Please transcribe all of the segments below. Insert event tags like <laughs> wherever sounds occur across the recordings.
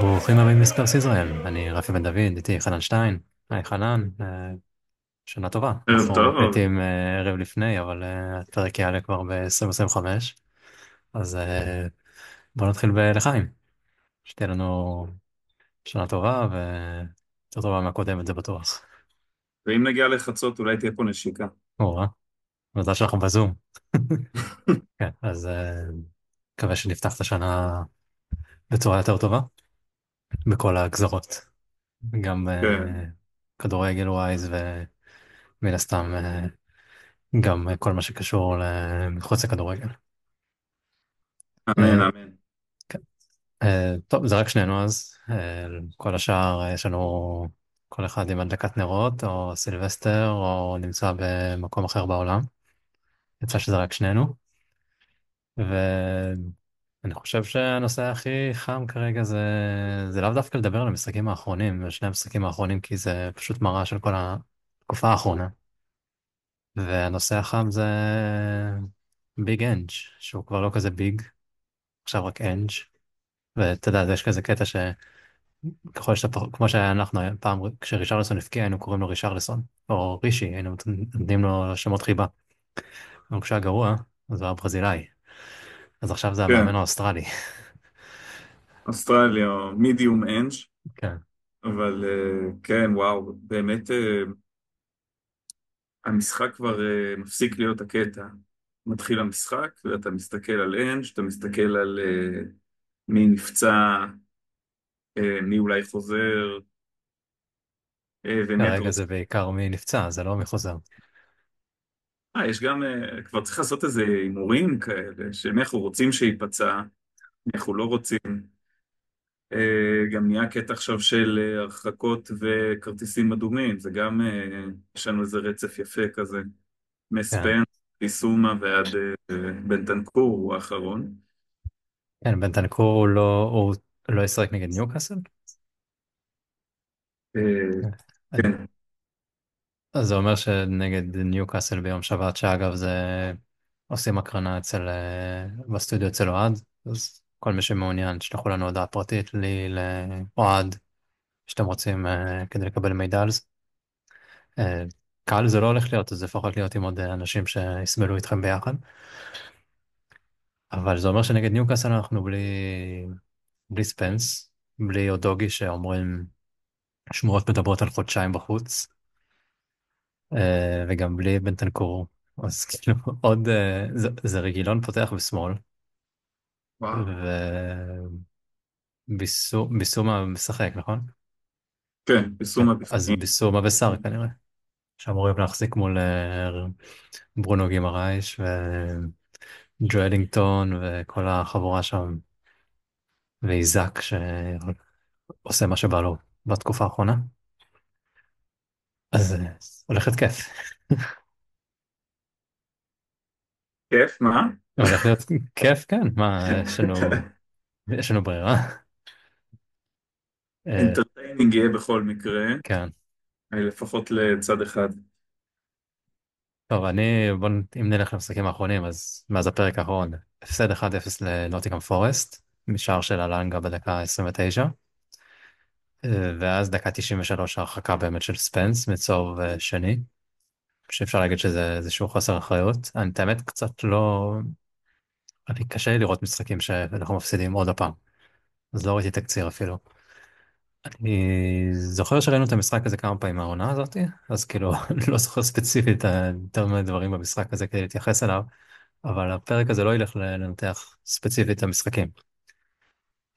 ברוכים הבאים לספרס ישראל, אני רפי בן דוד, איתי חנן שטיין, היי חנן, אה, שנה טובה, ערב אנחנו טוב. מקליטים אה, ערב לפני, אבל אה, הפרק יעלה כבר ב-2025, אז בואו נתחיל בלחיים, שתהיה לנו שנה טובה ויותר טובה מהקודמת, זה בטוח. ואם נגיע לחצות אולי תהיה פה נשיקה. אה, מזל שאנחנו בזום. <laughs> כן, אז מקווה שנפתח את השנה בצורה יותר טובה, בכל הגזרות, גם כן, אה, כדורגל ווייז ומן הסתם אה, גם אה, כל מה שקשור מחוץ לכדורגל. אמן אה, אמן. כן. אה, טוב, זה רק שנינו אז. אה, כל השאר אה, יש לנו כל אחד עם הדלקת נרות, או סילבסטר, או נמצא במקום אחר בעולם. יצא שזה רק שנינו. ואני חושב שהנושא הכי חם כרגע זה, זה לאו דווקא לדבר על המשחקים האחרונים, על שני המשחקים האחרונים, כי זה פשוט מראה של כל התקופה האחרונה. והנושא החם זה ביג אנג', שהוא כבר לא כזה ביג, עכשיו רק אנג'. ואתה יודע, יש כזה קטע שככל שאתה, פח- כמו שאנחנו פעם, כשרישרלסון הבקיע, היינו קוראים לו רישרלסון, או רישי, היינו נותנים לו שמות חיבה. אבל כשהיה גרוע, אז הוא היה ברזילאי. אז עכשיו זה המאמן כן, האוסטרלי. אוסטרליה או מידיום אנג', כן, אבל אה, כן, וואו, באמת אה, המשחק כבר אה, מפסיק להיות הקטע. מתחיל המשחק ואתה מסתכל על אנג', אתה מסתכל על מי נפצע, מי אולי חוזר, ומי אתה כרגע רוצה. זה בעיקר מי נפצע, זה לא מי חוזר. אה, יש גם, אה, כבר צריך לעשות איזה הימורים כאלה, שמי אנחנו רוצים שייפצע, אנחנו לא רוצים. אה, גם נהיה קטע עכשיו של אה, הרחקות וכרטיסים אדומים, זה גם, יש לנו איזה רצף יפה כזה, כן, מספן, דיסומה ועד אה, בנטנקור הוא האחרון. כן, בנטנקור הוא לא, הוא לא ישחק נגד ניוקאסל? כן. אז זה אומר שנגד ניוקאסל ביום שבת, שאגב זה עושים הקרנה אצל, אה, בסטודיו אצל אוהד, אז כל מי שמעוניין, תשלחו לנו הודעה פרטית, לי, לאוהד, שאתם רוצים אה, כדי לקבל מידע על זה. אה, קהל זה לא הולך להיות, אז לפחות להיות עם עוד אה, אנשים שיסבלו איתכם ביחד. אבל זה אומר שנגד ניוקאסל אנחנו בלי, בלי ספנס, בלי אודוגי שאומרים שמועות מדברות על חודשיים בחוץ. אה, וגם בלי בנטנקור, אז <laughs> כאילו עוד, אה, זה, זה רגילון פותח בשמאל, וואו, וביסומה משחק, נכון? כן, כן. דיסומה אז בפנים, ביסומה וסאר כנראה, שאמורים להחזיק מול אה, ברונו גימרייש וג'ואלינגטון וכל החבורה שם, ואיזק שעושה מה שבא לו בתקופה האחרונה. אז אה, הולכת כיף, כיף, מה? הולך להיות כיף, כן, מה, יש לנו, יש לנו ברירה. אה, entertaining יהיה בכל מקרה, כן. אה, לפחות לצד אחד. טוב, אני, בוא, אם נלך למשחקים האחרונים, אז מאז הפרק האחרון, הפסד 1-0 לנוטינגהאם פורסט, משער של אלנגה בדקה 29, אה, ואז דקה 93 הרחקה באמת של ספנס מצהוב שני, שאפשר להגיד שזה איזשהו חוסר אחריות. אני, את האמת, קצת לא... אני קשה לי לראות משחקים שאנחנו מפסידים עוד הפעם, אז לא ראיתי תקציר אפילו. אני זוכר שראינו את המשחק הזה כמה פעמים מהעונה הזאת, אז כאילו <laughs> לא זוכר ספציפית יותר מדי דברים במשחק הזה כדי להתייחס אליו. אבל הפרק הזה לא ילך לנתח ספציפית את המשחקים,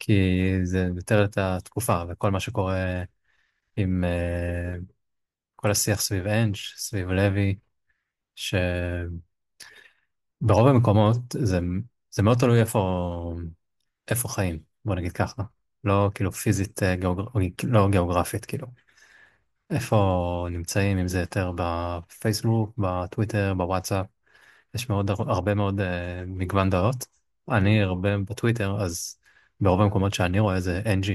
כי זה יותר את התקופה וכל מה שקורה עם אה, כל השיח סביב אנג', סביב לוי, שברוב המקומות זה, זה מאוד תלוי איפה, איפה חיים, בוא נגיד ככה. לא כאילו פיזית, אה, גיאוגר... לא גיאוגרפית, כאילו. איפה נמצאים, אם זה יותר בפייסבוק, בטוויטר, בוואטסאפ. יש מאוד, הרבה מאוד אה, מגוון דעות. אני הרבה בטוויטר, אז ברוב המקומות שאני רואה זה NG.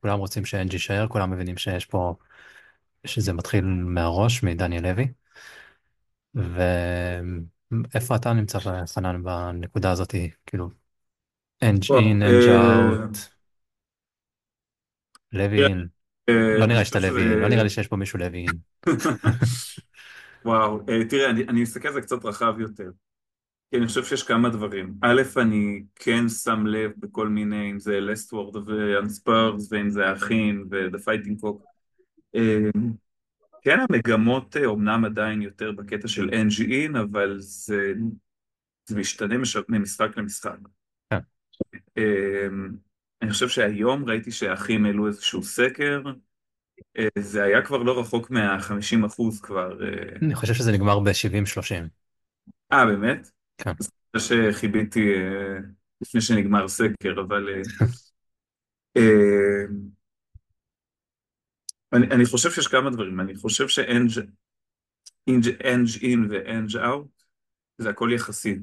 כולם רוצים ש-NG יישאר, כולם מבינים שיש פה, שזה מתחיל מהראש, מדניאל לוי. ואיפה אתה נמצא, חנן, בנקודה הזאת, כאילו, NG אה, out. תראה, לוין, אה, לא נראה שאתה לוין, לא שזה... נראה לי שיש פה מישהו לוין. <laughs> וואו, אה, תראה, אני, אני אסתכל על זה קצת רחב יותר. כי אני חושב שיש כמה דברים. א', אני כן שם לב בכל מיני, אם זה לסטוורד ואנספרס, ואם זה האחים ו-The Fighting Cock. אה, כן, המגמות אה, אומנם עדיין יותר בקטע של NG-in, אבל זה, זה משתנה מש- ממשחק למשחק. כן, אה, אני חושב שהיום ראיתי שהאחים העלו איזשהו סקר, אה, זה היה כבר לא רחוק מה-50 אחוז כבר. אה, אני חושב שזה נגמר ב-70-30. אה, באמת? כן, זה שחיביתי אה, לפני שנגמר סקר, אבל... אה, אה, אני, אני חושב שיש כמה דברים, אני חושב שאנג' אין ואנג' אאוט זה הכל יחסי.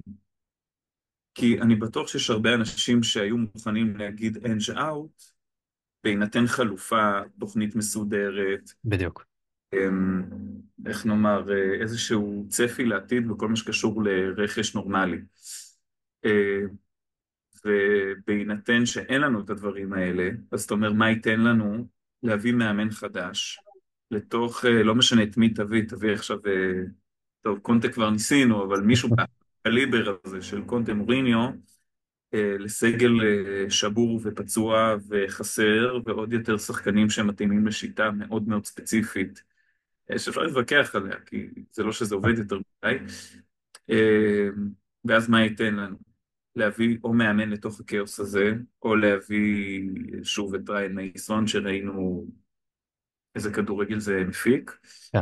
כי אני בטוח שיש הרבה אנשים שהיו מוכנים להגיד אנג' אאוט בהינתן חלופה, תוכנית מסודרת, בדיוק. אמ, איך נאמר, אה, איזשהו צפי לעתיד בכל מה שקשור לרכש נורמלי. אה, ובהינתן שאין לנו את הדברים האלה, אז אתה אומר, מה ייתן לנו להביא מאמן חדש לתוך, אה, לא משנה את מי תביא, תביא עכשיו, טוב, קונטה כבר ניסינו, אבל מישהו בקליבר הזה של קונטה מוריניו, לסגל שבור ופצוע וחסר, ועוד יותר שחקנים שמתאימים לשיטה מאוד מאוד ספציפית, שאפשר להתווכח עליה, כי זה לא שזה עובד יותר מדי. אה, ואז מה ייתן לנו? להביא או מאמן לתוך הכאוס הזה, או להביא שוב את ריין מייסון, שראינו איזה כדורגל זה מפיק. כן.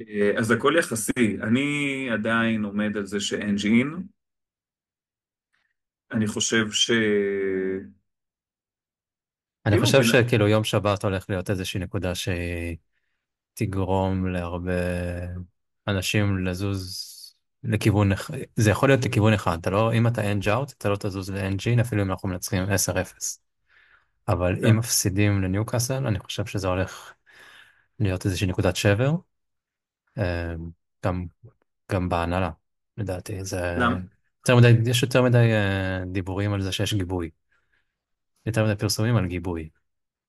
אה, אז הכל יחסי. אני עדיין עומד על זה שאין ג'ין. אני חושב ש... אני כאילו, חושב. שכאילו יום שבת הולך להיות איזושהי נקודה שתגרום להרבה אנשים לזוז לכיוון, זה יכול להיות לכיוון אחד, אתה לא, אם אתה אנג' אאוט, אתה לא תזוז לאנג'ין אפילו אם אנחנו מנצחים 10-0. אבל אם כן. מפסידים לניוקאסל, אני חושב שזה הולך להיות איזושהי נקודת שבר, אה, גם, גם בהנהלה, לדעתי. זה למה? יותר מדי, יש יותר מדי אה, דיבורים על זה שיש גיבוי. יותר מדי פרסומים על גיבוי.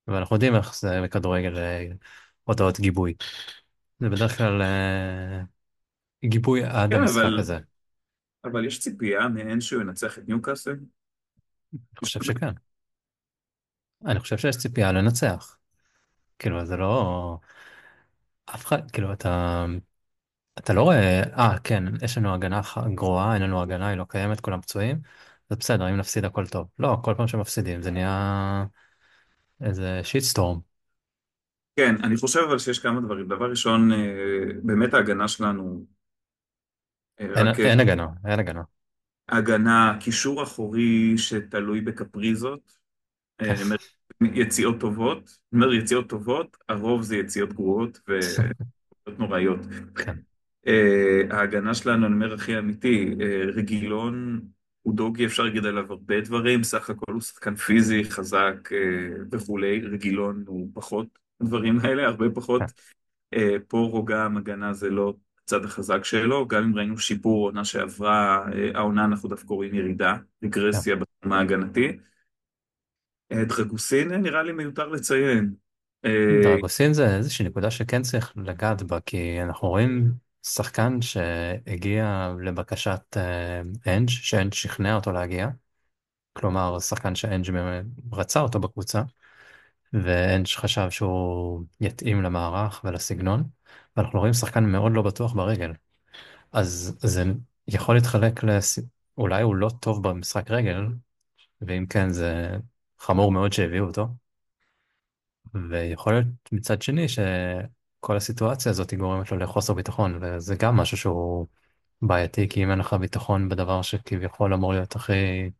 ואנחנו יודעים איך זה בכדורגל, אה, הודעות גיבוי. זה בדרך כלל אה, גיבוי עד כן, המשחק אבל, הזה. אבל יש ציפייה מעין שהוא ינצח את ניוקאסל? אני חושב שכן. אני חושב שיש ציפייה לנצח. כאילו, זה לא... אף אחד, כאילו, אתה... אתה לא רואה, אה, כן, יש לנו הגנה גרועה, אין לנו הגנה, היא לא קיימת, כולם פצועים. זה בסדר, אם נפסיד הכל טוב. לא, כל פעם שמפסידים זה נהיה איזה שיטסטורם. כן, אני חושב אבל שיש כמה דברים. דבר ראשון, אה, באמת ההגנה שלנו, אה, אין, אה, אין הגנה, אין הגנה. הגנה, קישור אחורי שתלוי בקפריזות. כן, יציאות טובות, אני אומר יציאות טובות, הרוב זה יציאות גרועות ונוראיות. <laughs> כן, אה, ההגנה שלנו, אני אומר הכי אמיתי, רגילון הוא דוגי, אפשר להגיד עליו הרבה דברים, סך הכל הוא שחקן פיזי, חזק וכולי, רגילון הוא פחות הדברים האלה, הרבה כן, פחות. אה, פה רוגע הגנה זה לא הצד החזק שלו, גם אם ראינו שיפור עונה שעברה, אה, העונה אנחנו דווקא רואים ירידה, כן. רגרסיה בתחום ההגנתי. אה, דרגוסין אה, נראה לי מיותר לציין. אה, דרגוסין זה איזושהי נקודה שכן צריך לגעת בה, כי אנחנו רואים שחקן שהגיע לבקשת אה, אנג', שאנג' שכנע אותו להגיע. כלומר, שחקן שאנג' רצה אותו בקבוצה, ואנג' חשב שהוא יתאים למערך ולסגנון, ואנחנו רואים שחקן מאוד לא בטוח ברגל. אז זה יכול להתחלק לס... אולי הוא לא טוב במשחק רגל, ואם כן זה חמור מאוד שהביאו אותו, ויכול להיות מצד שני שכל הסיטואציה הזאת גורמת לו לחוסר ביטחון, וזה גם משהו שהוא בעייתי, כי אם אין לך ביטחון בדבר שכביכול אמור להיות הכי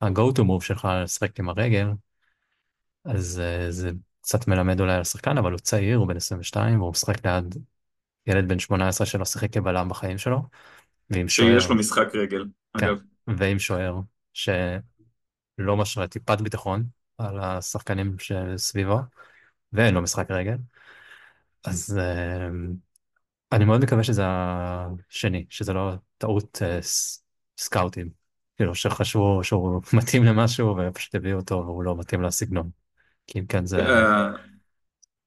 ה-go to move שלך לשחק עם הרגל, אז אה, זה קצת מלמד אולי על השחקן, אבל הוא צעיר, הוא בן 22, והוא משחק ליד ילד בן 18 שלא שיחק כבלם בחיים שלו, ועם שיש שוער, לו משחק רגל, כן, אגב. ועם שוער שלא משרה טיפת ביטחון על השחקנים שסביבו, ואין לו משחק רגל. אז אה, אני מאוד מקווה שזה השני, שזה לא טעות אה, סקאוטים. כאילו שחשבו שהוא <laughs> מתאים למשהו ופשוט הביאו אותו והוא לא מתאים לסגנון. אם כן זה... אה,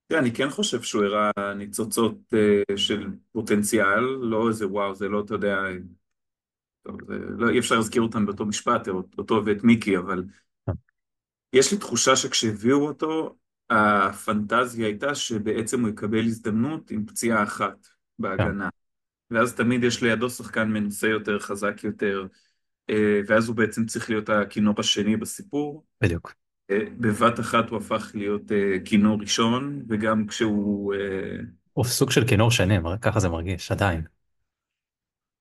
תראה, אני כן חושב שהוא הראה ניצוצות אה, של פוטנציאל, לא איזה וואו, זה לא, אתה יודע, טוב, זה, לא, אי אפשר להזכיר אותם באותו משפט, אותו ואת מיקי, אבל יש לי תחושה שכשהביאו אותו, הפנטזיה הייתה שבעצם הוא יקבל הזדמנות עם פציעה אחת כן, בהגנה. ואז תמיד יש לידו שחקן מנוסה יותר, חזק יותר, אה, ואז הוא בעצם צריך להיות הכינור השני בסיפור. בדיוק. אה, בבת אחת הוא הפך להיות אה, כינור ראשון, וגם כשהוא... הוא סוג של כינור שני, ככה זה מרגיש, עדיין.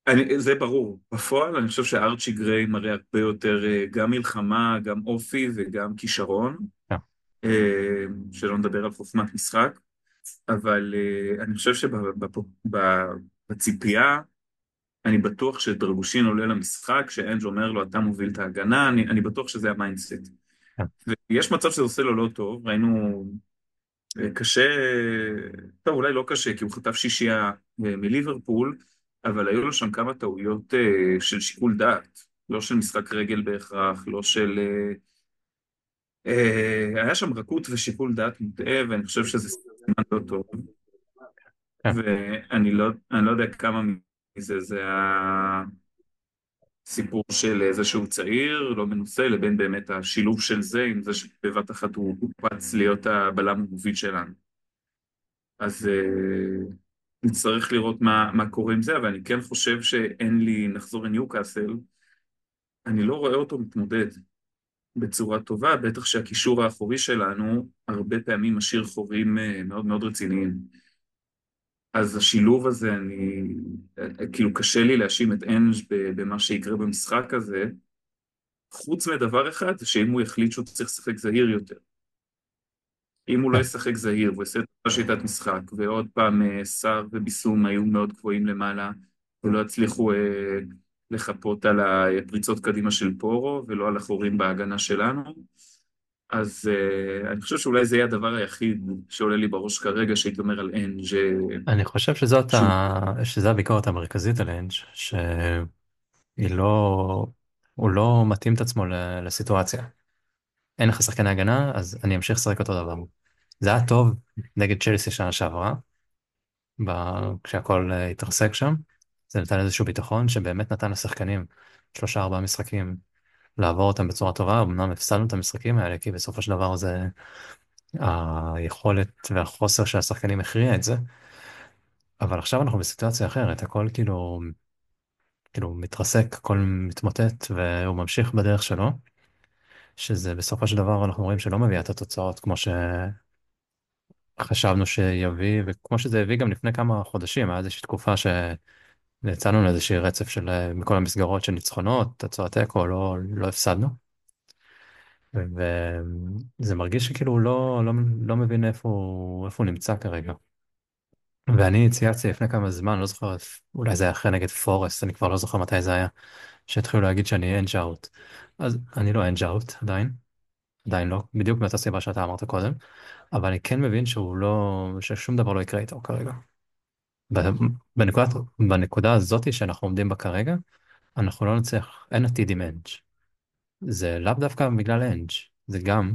אני, זה ברור. בפועל אני חושב שארצ'י גריי מראה הרבה יותר גם מלחמה, גם אופי וגם כישרון, כן, שלא נדבר על חוכמת משחק, אבל אני חושב שבציפייה אני בטוח שדרגושין עולה למשחק, שאנג' אומר לו אתה מוביל את ההגנה, אני, אני בטוח שזה ה mindset. כן. ויש מצב שזה עושה לו לא טוב, ראינו אה, קשה, טוב אולי לא קשה כי הוא חטף שישייה אה, מליברפול, אבל היו לו שם כמה טעויות אה, של שיקול דעת, לא של משחק רגל בהכרח, לא של... היה שם רכות ושיקול דעת מוטעה, ואני חושב שזה סימן לא טוב, כן. ואני לא, לא יודע כמה מזה זה ה... סיפור של איזשהו צעיר, לא מנוסה, לבין באמת השילוב של זה עם זה שבבת אחת הוא הוקפץ להיות הבלם המוביל שלנו. אז uh, נצטרך לראות מה, מה קורה עם זה, אבל אני כן חושב שאין לי, נחזור לניוקאסל, אני לא רואה אותו מתמודד בצורה טובה, בטח שהקישור האחורי שלנו הרבה פעמים משאיר חורים uh, מאוד מאוד רציניים. אז השילוב הזה, אני, כאילו קשה לי להאשים את אנג' במה שיקרה במשחק הזה, חוץ מדבר אחד, שאם הוא יחליט שהוא צריך לשחק זהיר יותר. אם הוא לא. ישחק זהיר והוא יעשה את אותה שיטת משחק, ועוד פעם אה, סער וביסום היו מאוד גבוהים למעלה, ולא הצליחו אה, לחפות על הפריצות קדימה של פורו, ולא על החורים בהגנה שלנו, אז אה, אני חושב שאולי זה יהיה הדבר היחיד שעולה לי בראש כרגע, שהייתי אומר על אנג' אני חושב שזאת שהוא ה... שזו הביקורת המרכזית על אנג', שהיא לא... הוא לא מתאים את עצמו. לסיטואציה. אין לך שחקני הגנה, אז אני אמשיך לשחק אותו דבר. זה היה טוב נגד צ'לסי שנה שעברה, ב... כשהכל אה, התרסק שם. זה נתן איזשהו ביטחון שבאמת נתן לשחקנים שלושה ארבעה משחקים לעבור אותם בצורה טובה. אמנם הפסדנו את המשחקים האלה, כי בסופו של דבר זה היכולת והחוסר של השחקנים הכריע את זה. אבל עכשיו אנחנו בסיטואציה אחרת, הכל כאילו, כאילו מתרסק, הכל מתמוטט, והוא ממשיך בדרך שלו, שזה בסופו של דבר אנחנו רואים שלא מביא את התוצאות כמו שחשבנו שיביא, וכמו שזה הביא גם לפני כמה חודשים, היה איזושהי תקופה שיצאנו לאיזושהי רצף של אה, מכל המסגרות של ניצחונות, תוצאות תיקו, לא, לא הפסדנו. וזה מרגיש שכאילו הוא לא, לא, לא מבין איפה הוא, איפה הוא נמצא כרגע. ואני צייצתי לפני כמה זמן, לא זוכר, אולי זה היה אחרי נגד פורסט, אני כבר לא זוכר מתי זה היה, שהתחילו להגיד שאני אנג' out. אז אני לא אנג' out עדיין, עדיין לא, בדיוק מאותה סיבה שאתה אמרת קודם, אבל אני כן מבין שהוא לא, ששום דבר לא יקרה איתו כרגע. בנקודת, בנקודה הזאת שאנחנו עומדים בה כרגע, אנחנו לא נצליח, אין עתיד עם אנג'. זה לאו דווקא בגלל אנג', זה גם,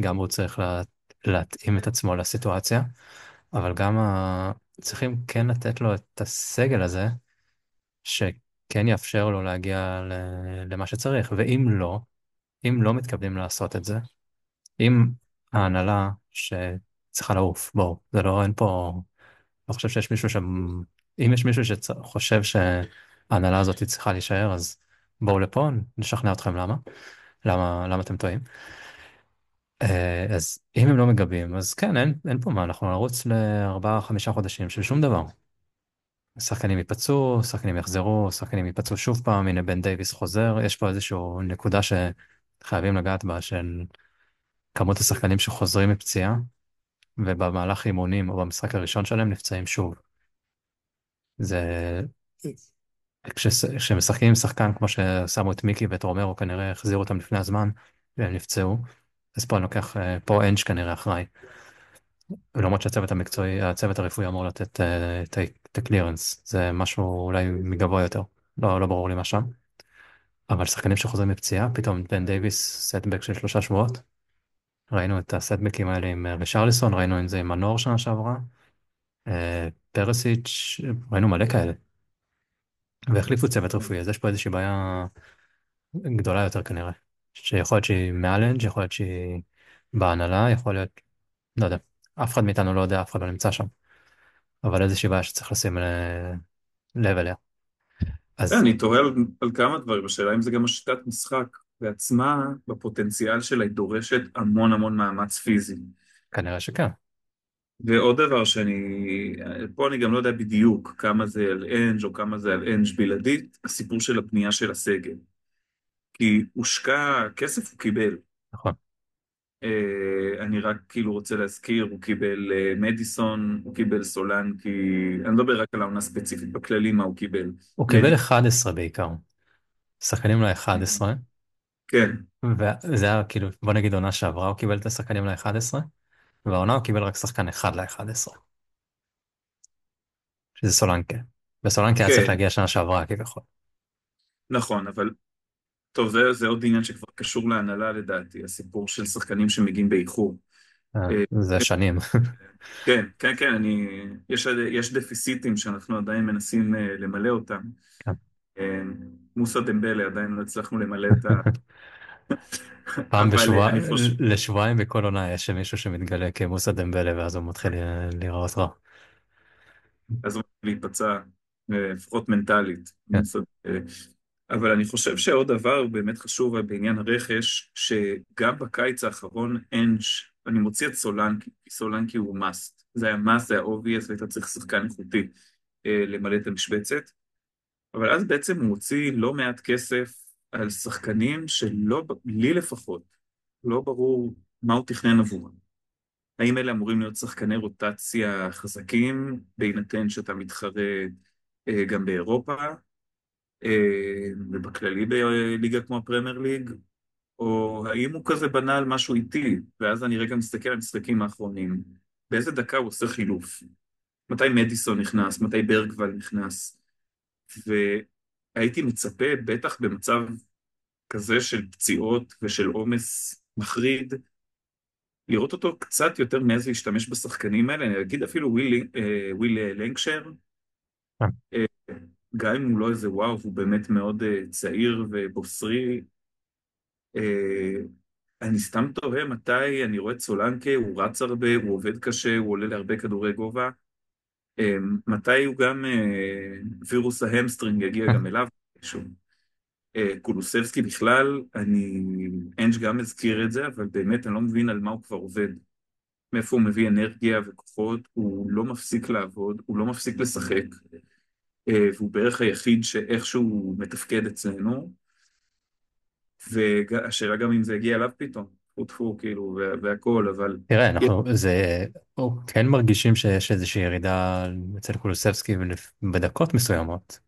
גם הוא צריך לה, להתאים את עצמו לסיטואציה, אבל גם ה... צריכים כן לתת לו את הסגל הזה, שכן יאפשר לו להגיע ל... למה שצריך, ואם לא, אם לא מתכוונים לעשות את זה, אם ההנהלה שצריכה לעוף, בואו, זה לא, אין פה, לא חושב שיש מישהו ש... אם יש מישהו שחושב שההנהלה הזאת צריכה להישאר, אז בואו לפה, נשכנע אתכם למה, למה, למה אתם טועים. אה, אז אם הם לא מגבים, אז כן, אין, אין פה מה, אנחנו נרוץ לארבעה, חמישה חודשים של שום דבר. שחקנים ייפצעו, שחקנים יחזרו, שחקנים ייפצעו שוב פעם, הנה בן דייוויס חוזר, יש פה איזושהי נקודה שחייבים לגעת בה, של כמות השחקנים שחוזרים מפציעה, ובמהלך אימונים או במשחק הראשון שלהם נפצעים שוב. זה... כשש- כשמשחקים עם שחקן כמו ששמו את מיקי ואת רומרו, כנראה החזירו אותם לפני הזמן, והם נפצעו, אז פה אני לוקח, אה, פה אנג' כנראה אחראי. למרות שהצוות המקצועי, הצוות הרפואי אמור לתת אה, את ה clearance, זה משהו אולי מגבוה יותר, לא, לא ברור לי מה שם. אבל שחקנים שחוזרים מפציעה, פתאום בן דייוויס setback של שלושה שבועות, ראינו את ה setbackים האלה עם אה, רישרליסון, ראינו את זה עם מנור שנה שעברה, אה, פרסיץ', ראינו מלא כאלה. והחליפו צוות רפואי, אז יש פה איזושהי בעיה גדולה יותר כנראה. שיכול להיות שהיא מעל אנג', יכול להיות שהיא בהנהלה, יכול להיות, לא יודע. אף אחד מאיתנו לא יודע, אף אחד לא נמצא שם. אבל איזושהי בעיה שצריך לשים ל- לב אליה. אז אני תוהה על כמה דברים, השאלה אם זה גם השיטת משחק בעצמה, בפוטנציאל שלה, היא דורשת המון המון מאמץ פיזי. כנראה שכן. ועוד דבר שאני, פה אני גם לא יודע בדיוק כמה זה על אנג' או כמה זה על אנג' בלעדית, הסיפור של הפנייה של הסגל. כי הושקע, כסף הוא קיבל. נכון. אה, אני רק כאילו רוצה להזכיר, הוא קיבל אה, מדיסון, הוא קיבל סולנקי, אני לא מדבר רק על העונה ספציפית, בכללי מה הוא קיבל. הוא קיבל מדיסון, 11 בעיקר. שחקנים ל-11, כן, וזה היה כאילו, בוא נגיד עונה שעברה הוא קיבל את השחקנים ל-11, והעונה הוא קיבל רק שחקן אחד ל-11, שזה סולנקה. וסולנקה היה צריך כן, להגיע שנה שעברה כביכול. נכון, אבל טוב, זה, זה עוד עניין שכבר קשור להנהלה לדעתי, הסיפור של שחקנים שמגיעים באיחור. אה, אה, זה שנים. <laughs> כן, כן, כן, אני, יש, יש דפיסיטים שאנחנו עדיין מנסים אה, למלא אותם. כן. אה, מוסא דמבלה עדיין לא הצלחנו למלא את ה... <laughs> פעם אבל אה, בשבוע, אני חושב, לשבועיים בכל עונה יש מישהו שמתגלה כמוסא דמבלה ואז הוא מתחיל להיראות רע. אז הוא להיפצע, אה, לפחות מנטלית. כן. אה, אבל אני חושב שעוד דבר באמת חשוב בעניין הרכש, שגם בקיץ האחרון אנג', אני מוציא את סולנקי, כי סולנקי הוא מאסט. זה היה מאסט, זה היה obvious, והיית צריך שחקן איכותי אה, למלא את המשבצת. אבל אז בעצם הוא הוציא לא מעט כסף על שחקנים שלא, לי לפחות, לא ברור מה הוא תכנן עבורם. האם אלה אמורים להיות שחקני רוטציה חזקים, בהינתן שאתה מתחרה אה, גם באירופה, אה, ובכללי בליגה כמו הפרמייר ליג, או האם הוא כזה בנה על משהו איטי, ואז אני רגע מסתכל על המשחקים האחרונים, באיזה דקה הוא עושה חילוף? מתי מדיסון נכנס? מתי ברגוואל נכנס? והייתי מצפה, בטח במצב כזה של פציעות ושל עומס מחריד, לראות אותו קצת יותר מעז להשתמש בשחקנים האלה, אני אגיד אפילו וויל, אה, וויל לנקשייר, כן. אה, גם אם הוא לא איזה וואו, והוא באמת מאוד אה, צעיר ובוסרי, אה, אני סתם תוהה מתי אני רואה את סולנקה, הוא רץ הרבה, הוא עובד קשה, הוא עולה להרבה כדורי גובה, אה, מתי הוא גם, אה, וירוס ה hamstring יגיע גם אליו. אה, קולוסבסקי בכלל, אני, אנג' גם הזכיר את זה, אבל באמת אני לא מבין על מה הוא כבר עובד. מאיפה הוא מביא אנרגיה וכוחות, הוא לא מפסיק לעבוד, הוא לא מפסיק לשחק, אה, והוא בערך היחיד שאיכשהו מתפקד אצלנו, והשאלה גם אם זה הגיע אליו פתאום, טפו טפו כאילו, וה- והכל, אבל תראה, אנחנו, זה, כן מרגישים שיש איזושהי ירידה אצל קולוסבסקי בדקות מסוימות,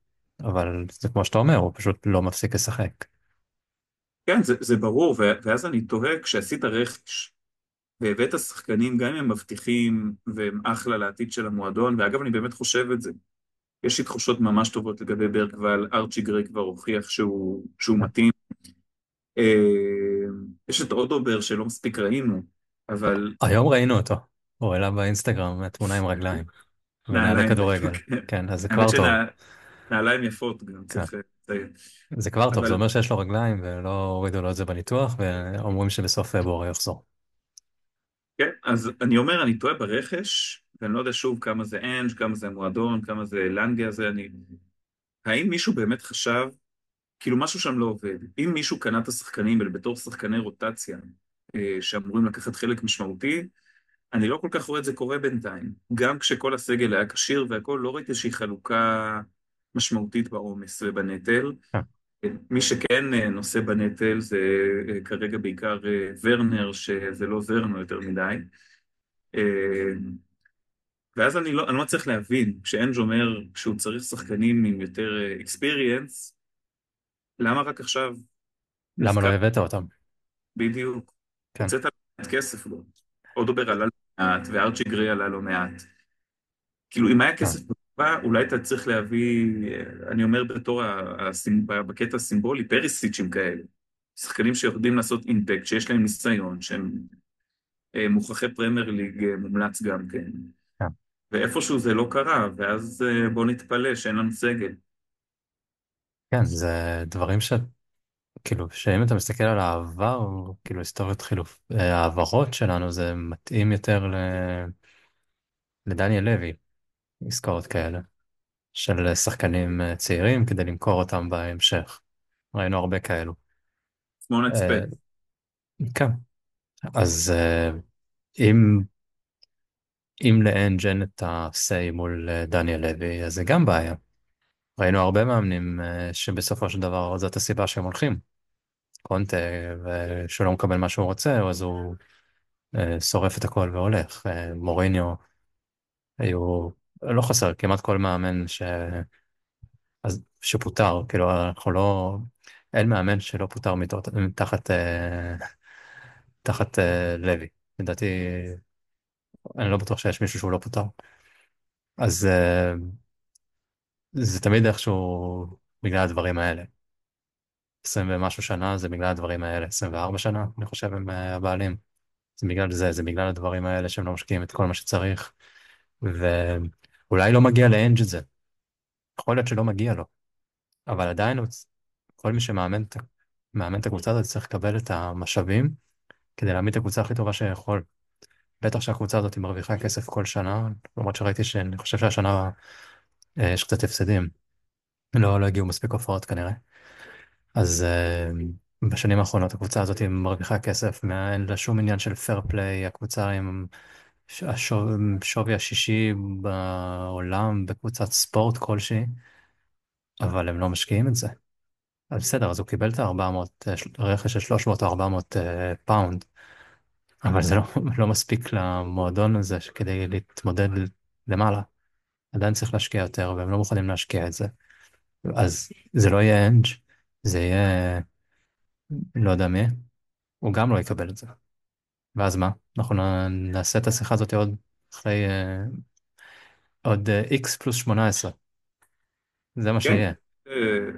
אבל זה כמו שאתה אומר, הוא פשוט לא מפסיק לשחק. כן, זה, זה ברור, ואז אני תוהה, כשעשית רכש, והבאת שחקנים, גם אם הם מבטיחים, והם אחלה לעתיד של המועדון, ואגב, אני באמת חושב את זה, יש לי תחושות ממש טובות לגבי ברגוול, ארצ'י גריי כבר הוכיח שהוא, שהוא מתאים. אה, יש את אודובר שלא מספיק ראינו, אבל היום ראינו אותו, הוא העלה באינסטגרם תמונה עם רגליים, נעליים, כדורגל, כן. כן, אז זה כבר טוב, שנעליים יפות גם, צריך לציין. זה כבר טוב, זה אומר שיש לו רגליים ולא הורידו לו את זה בניתוח, ואומרים שבסוף פברואר יחזור. כן, אז אני אומר, אני טועה ברכש, ואני לא יודע שוב כמה זה אנג', כמה זה המועדון, כמה זה לנגה הזה, אני... האם מישהו באמת חשב, כאילו משהו שם לא עובד. אם מישהו קנה את השחקנים האלה בתור שחקני רוטציה, אה, שאמורים לקחת חלק משמעותי, אני לא כל כך רואה את זה קורה בינתיים. גם כשכל הסגל היה כשיר והכל, לא ראיתי איזושהי חלוקה משמעותית בעומס ובנטל. כן. מי שכן אה, נושא בנטל זה אה, כרגע בעיקר אה, ורנר, שזה לא ורנו יותר מדי. אה, ואז אני לא, אני לא מצליח להבין, כשאנג' אומר שהוא צריך שחקנים עם יותר experience, למה רק עכשיו למה לא הבאת אותם? בדיוק? כן, הוצאת מעט כסף לו. אודובר עלה לא מעט, וארצ'י גריי עלה לא מעט. כאילו, אם היה כן. כסף בקופה, אולי אתה צריך להביא, אני אומר בתור, ה- הסימ- בקטע הסימבולי, פריסיצ'ים כאלה. שחקנים שיודעים לעשות אימפקט, שיש להם ניסיון, שהם אה, מוכחי פרמייר ליג אה, מומלץ גם כן. כן, ואיפשהו זה לא קרה, ואז אה, בוא נתפלא שאין לנו סגל. כן, זה דברים ש... כאילו, שאם אתה מסתכל על העבר, כאילו היסטוריות חילוף, אה, העברות שלנו, זה מתאים יותר ל... לדניאל לוי, עסקאות כאלה, של שחקנים אה, צעירים כדי למכור אותם בהמשך. ראינו הרבה כאלו. כמו נצפה. אה, כן, אז אה, אם, אם לאנג' אין את ה-say מול אה, דניאל לוי, אז זה גם בעיה. ראינו הרבה מאמנים אה, שבסופו של דבר זאת הסיבה שהם הולכים. קונטה, ושהוא לא מקבל מה שהוא רוצה, אז הוא אה, שורף את הכל והולך. אה, מוריניו, היו, לא חסר, כמעט כל מאמן ש... אז, שפוטר, כאילו אנחנו לא, אין מאמן שלא פוטר מתות, תחת, אה, תחת אה, לוי. לדעתי, אני לא בטוח שיש מישהו שהוא לא פוטר. אז אה, זה תמיד איכשהו בגלל הדברים האלה. 20 ומשהו שנה זה בגלל הדברים האלה, 24 שנה, אני חושב, הם אה, הבעלים. זה בגלל זה, זה בגלל הדברים האלה שהם לא משקיעים את כל מה שצריך, ואולי לא מגיע לאנג' את זה. יכול להיות שלא מגיע לו, אבל עדיין כל מי שמאמן את הקבוצה הזאת צריך לקבל את המשאבים כדי להעמיד את הקבוצה הכי טובה שיכול. בטח שהקבוצה הזאת מרוויחה כסף כל שנה, למרות שראיתי שאני חושב שהשנה אה, יש קצת הפסדים. לא, לא הגיעו מספיק הופעות כנראה. אז uh, בשנים האחרונות הקבוצה הזאת מרוויחה כסף, מה- אין לה שום עניין של פייר פליי, הקבוצה עם ש- השו- שווי השישי בעולם בקבוצת ספורט כלשהי, אבל הם לא משקיעים את זה. אז בסדר, אז הוא קיבל את ה-400, רכש של 300 או 400 אה, פאונד, אבל זה לא, לא מספיק למועדון הזה כדי להתמודד למעלה. עדיין צריך להשקיע יותר, והם לא מוכנים להשקיע את זה. אז זה לא יהיה אנג', זה יהיה לא יודע מי, הוא גם לא יקבל את זה. ואז מה? אנחנו נ- נעשה את השיחה הזאת עוד אחרי אה, עוד אה, x פלוס 18. זה מה כן, שיהיה. אה,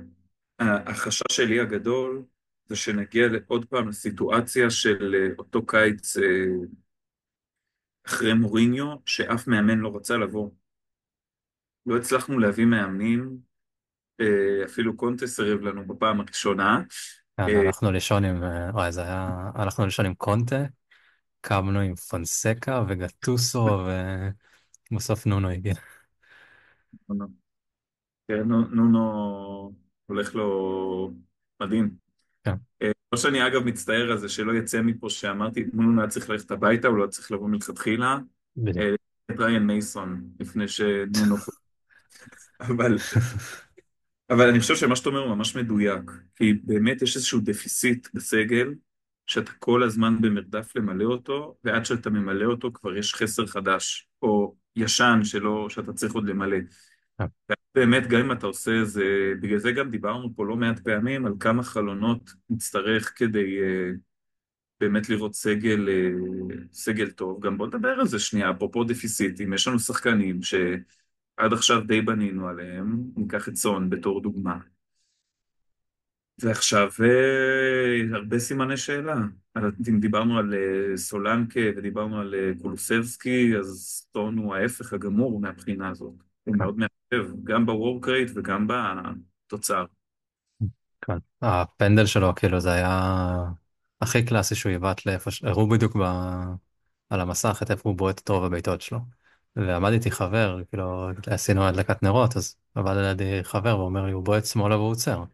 החשש שלי הגדול זה שנגיע עוד פעם לסיטואציה של אה, אותו קיץ אה, אחרי מוריניו, שאף מאמן לא רצה לבוא. לא הצלחנו להביא מאמנים, אה, אפילו קונטה סירב לנו בפעם הראשונה. כן, אה, הלכנו לישון עם, וואי, זה היה, הלכנו לישון עם קונטה, קמנו עם פונסקה וגטוסו, <laughs> ובסוף נונו הגיע. כן, נו- נונו הולך לו מדהים. כן, לא שאני אגב מצטער על זה שלא יצא מפה שאמרתי, נונו היה צריך ללכת הביתה, הוא לא צריך לבוא מלכתחילה. בדיוק. את ריין מייסון לפני שנונו... <laughs> אבל אבל אני חושב שמה שאתה אומר הוא ממש מדויק, כי באמת יש איזשהו דפיציט בסגל, שאתה כל הזמן במרדף למלא אותו, ועד שאתה ממלא אותו כבר יש חסר חדש, או ישן שלא, שאתה צריך עוד למלא. כן, באמת, גם אם אתה עושה איזה, בגלל זה גם דיברנו פה לא מעט פעמים על כמה חלונות נצטרך כדי uh, באמת לראות סגל, uh, סגל טוב. גם בוא נדבר על זה שנייה, אפרופו דפיציטים, יש לנו שחקנים שעד עכשיו די בנינו עליהם, ניקח את סון בתור דוגמה. ועכשיו אה, הרבה סימני שאלה. אם דיברנו על אה, סולנקה ודיברנו על אה, קולוסבסקי, אז סטון הוא ההפך הגמור מהבחינה הזאת. הוא כן, מאוד מעצב, גם בוורק רייט וגם בתוצר. כן. הפנדל שלו, כאילו, זה היה הכי קלאסי שהוא עיוות לאיפה, ש- הראו בדיוק ב... על המסך את איפה הוא בועט את רוב הבעיטות שלו. ועמד איתי חבר, כאילו, עשינו הדלקת נרות, אז עבד לידי חבר ואומר לי, הוא בועט שמאלה והוא עוצר.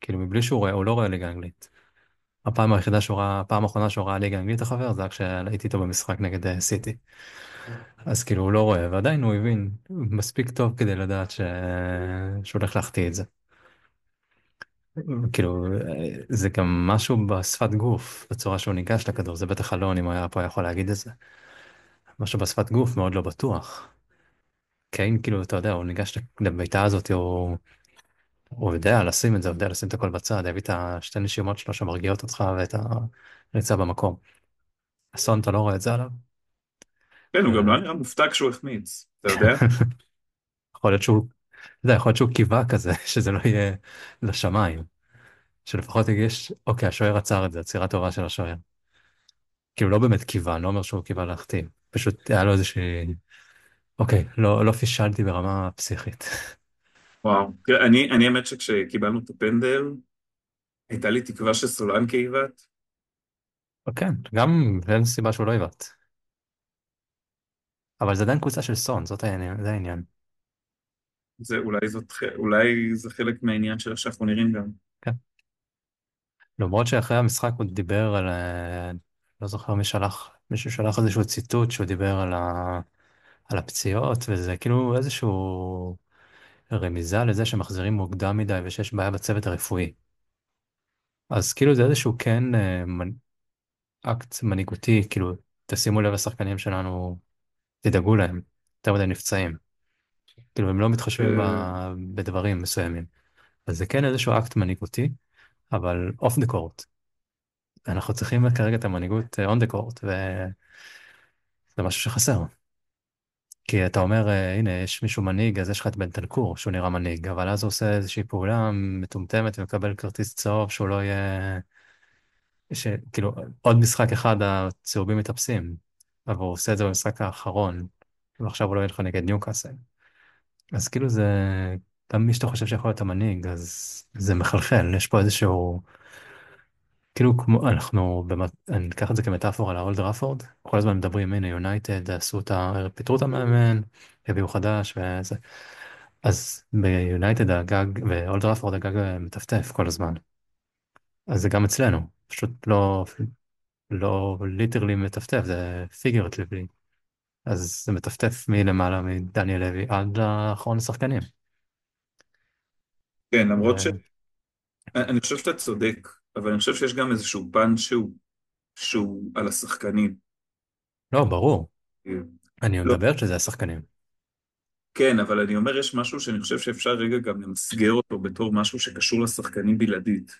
כאילו, מבלי שהוא רואה, הוא לא רואה ליגה אנגלית. הפעם היחידה שהוא ראה, הפעם האחרונה שהוא ראה ליגה אנגלית החבר, זה היה כשהייתי איתו במשחק נגד אה, סיטי. אז כאילו, הוא לא רואה, ועדיין הוא הבין מספיק טוב כדי לדעת ש... שהוא הולך להחטיא את זה. כאילו, אה, זה גם משהו בשפת גוף, בצורה שהוא ניגש לכדור, זה בטח אלון, אם הוא היה פה יכול להגיד את זה. משהו בשפת גוף מאוד לא בטוח. קיין, כאילו, אתה יודע, הוא ניגש לבעיטה הזאת, הוא, הוא יודע לשים את זה, הוא יודע לשים את הכל בצד, הביא את השתי נשימות שלו שמרגיעות אותך ואת הריצה במקום. אסון, אתה לא רואה את זה עליו? כן, הוא גם אה, לא נראה מופתע כשהוא החמיץ, אתה יודע? <laughs> יכול להיות שהוא, אתה יודע, יכול להיות שהוא קיווה כזה, <laughs> שזה לא יהיה לשמיים. שלפחות יש, אוקיי, השוער עצר את זה, עצירה טובה של השוער. כאילו לא באמת קיווה, אני לא אומר שהוא קיווה להחטיא, פשוט היה לו איזושהי, אוקיי, לא, לא פישלתי ברמה פסיכית. וואו. תראה, אני, אני האמת שכשקיבלנו את הפנדל, הייתה לי תקווה שסולנקה יבעט. כן, גם אין סיבה שהוא לא יבעט. אבל זה עדיין קבוצה של סון, זאת העניין, זה העניין. זה אולי זאת, אולי זה חלק מהעניין של שאנחנו נראים גם. כן. למרות שאחרי המשחק הוא דיבר על, אה, לא זוכר מי שלח, מישהו שלח איזשהו ציטוט שהוא דיבר על, ה, על הפציעות, וזה כאילו איזשהו רמיזה לזה שמחזירים מוקדם מדי ושיש בעיה בצוות הרפואי. אז כאילו זה איזשהו כן אה, מנ- אקט מנהיגותי, כאילו, תשימו לב לשחקנים שלנו, תדאגו להם, יותר מדי נפצעים. כאילו, הם לא מתחשבים אה, ב- בדברים מסוימים. אז זה כן איזשהו אקט מנהיגותי, אבל off the court. אנחנו צריכים כרגע את המנהיגות on the court, וזה משהו שחסר. כי אתה אומר, אה, הנה, יש מישהו מנהיג, אז יש לך את בנטנקור, שהוא נראה מנהיג, אבל אז הוא עושה איזושהי פעולה מטומטמת ומקבל כרטיס צהוב שהוא לא יהיה... שכאילו, עוד משחק אחד הצהובים מתאפסים, אבל הוא עושה את זה במשחק האחרון, ועכשיו הוא לא ילך נגד ניוקאסל. אז כאילו זה, גם מי שאתה חושב שיכול להיות המנהיג, אז זה מחלחל, יש פה איזשהו, כאילו כמו, אנחנו, במת... אני אקח את זה כמטאפורה לאולד טראפורד, כל הזמן מדברים, הנה יונייטד עשו את ה... פיטרו את המאמן, הביאו חדש וזה. אז ביונייטד הגג, ואולד טראפורד הגג מטפטף כל הזמן. אז זה גם אצלנו, פשוט לא, לא ליטרלי מטפטף, זה פיגרטיבלי. אז זה מטפטף מלמעלה מדניאל לוי עד לאחרון השחקנים. כן, למרות ש... ו... אני חושב שאתה צודק, אבל אני חושב שיש גם איזשהו פן שהוא, שהוא על השחקנים. לא, ברור. אני לא, מדבר שזה השחקנים. כן, אבל אני אומר, יש משהו שאני חושב שאפשר רגע גם למסגר אותו בתור משהו שקשור לשחקנים בלעדית.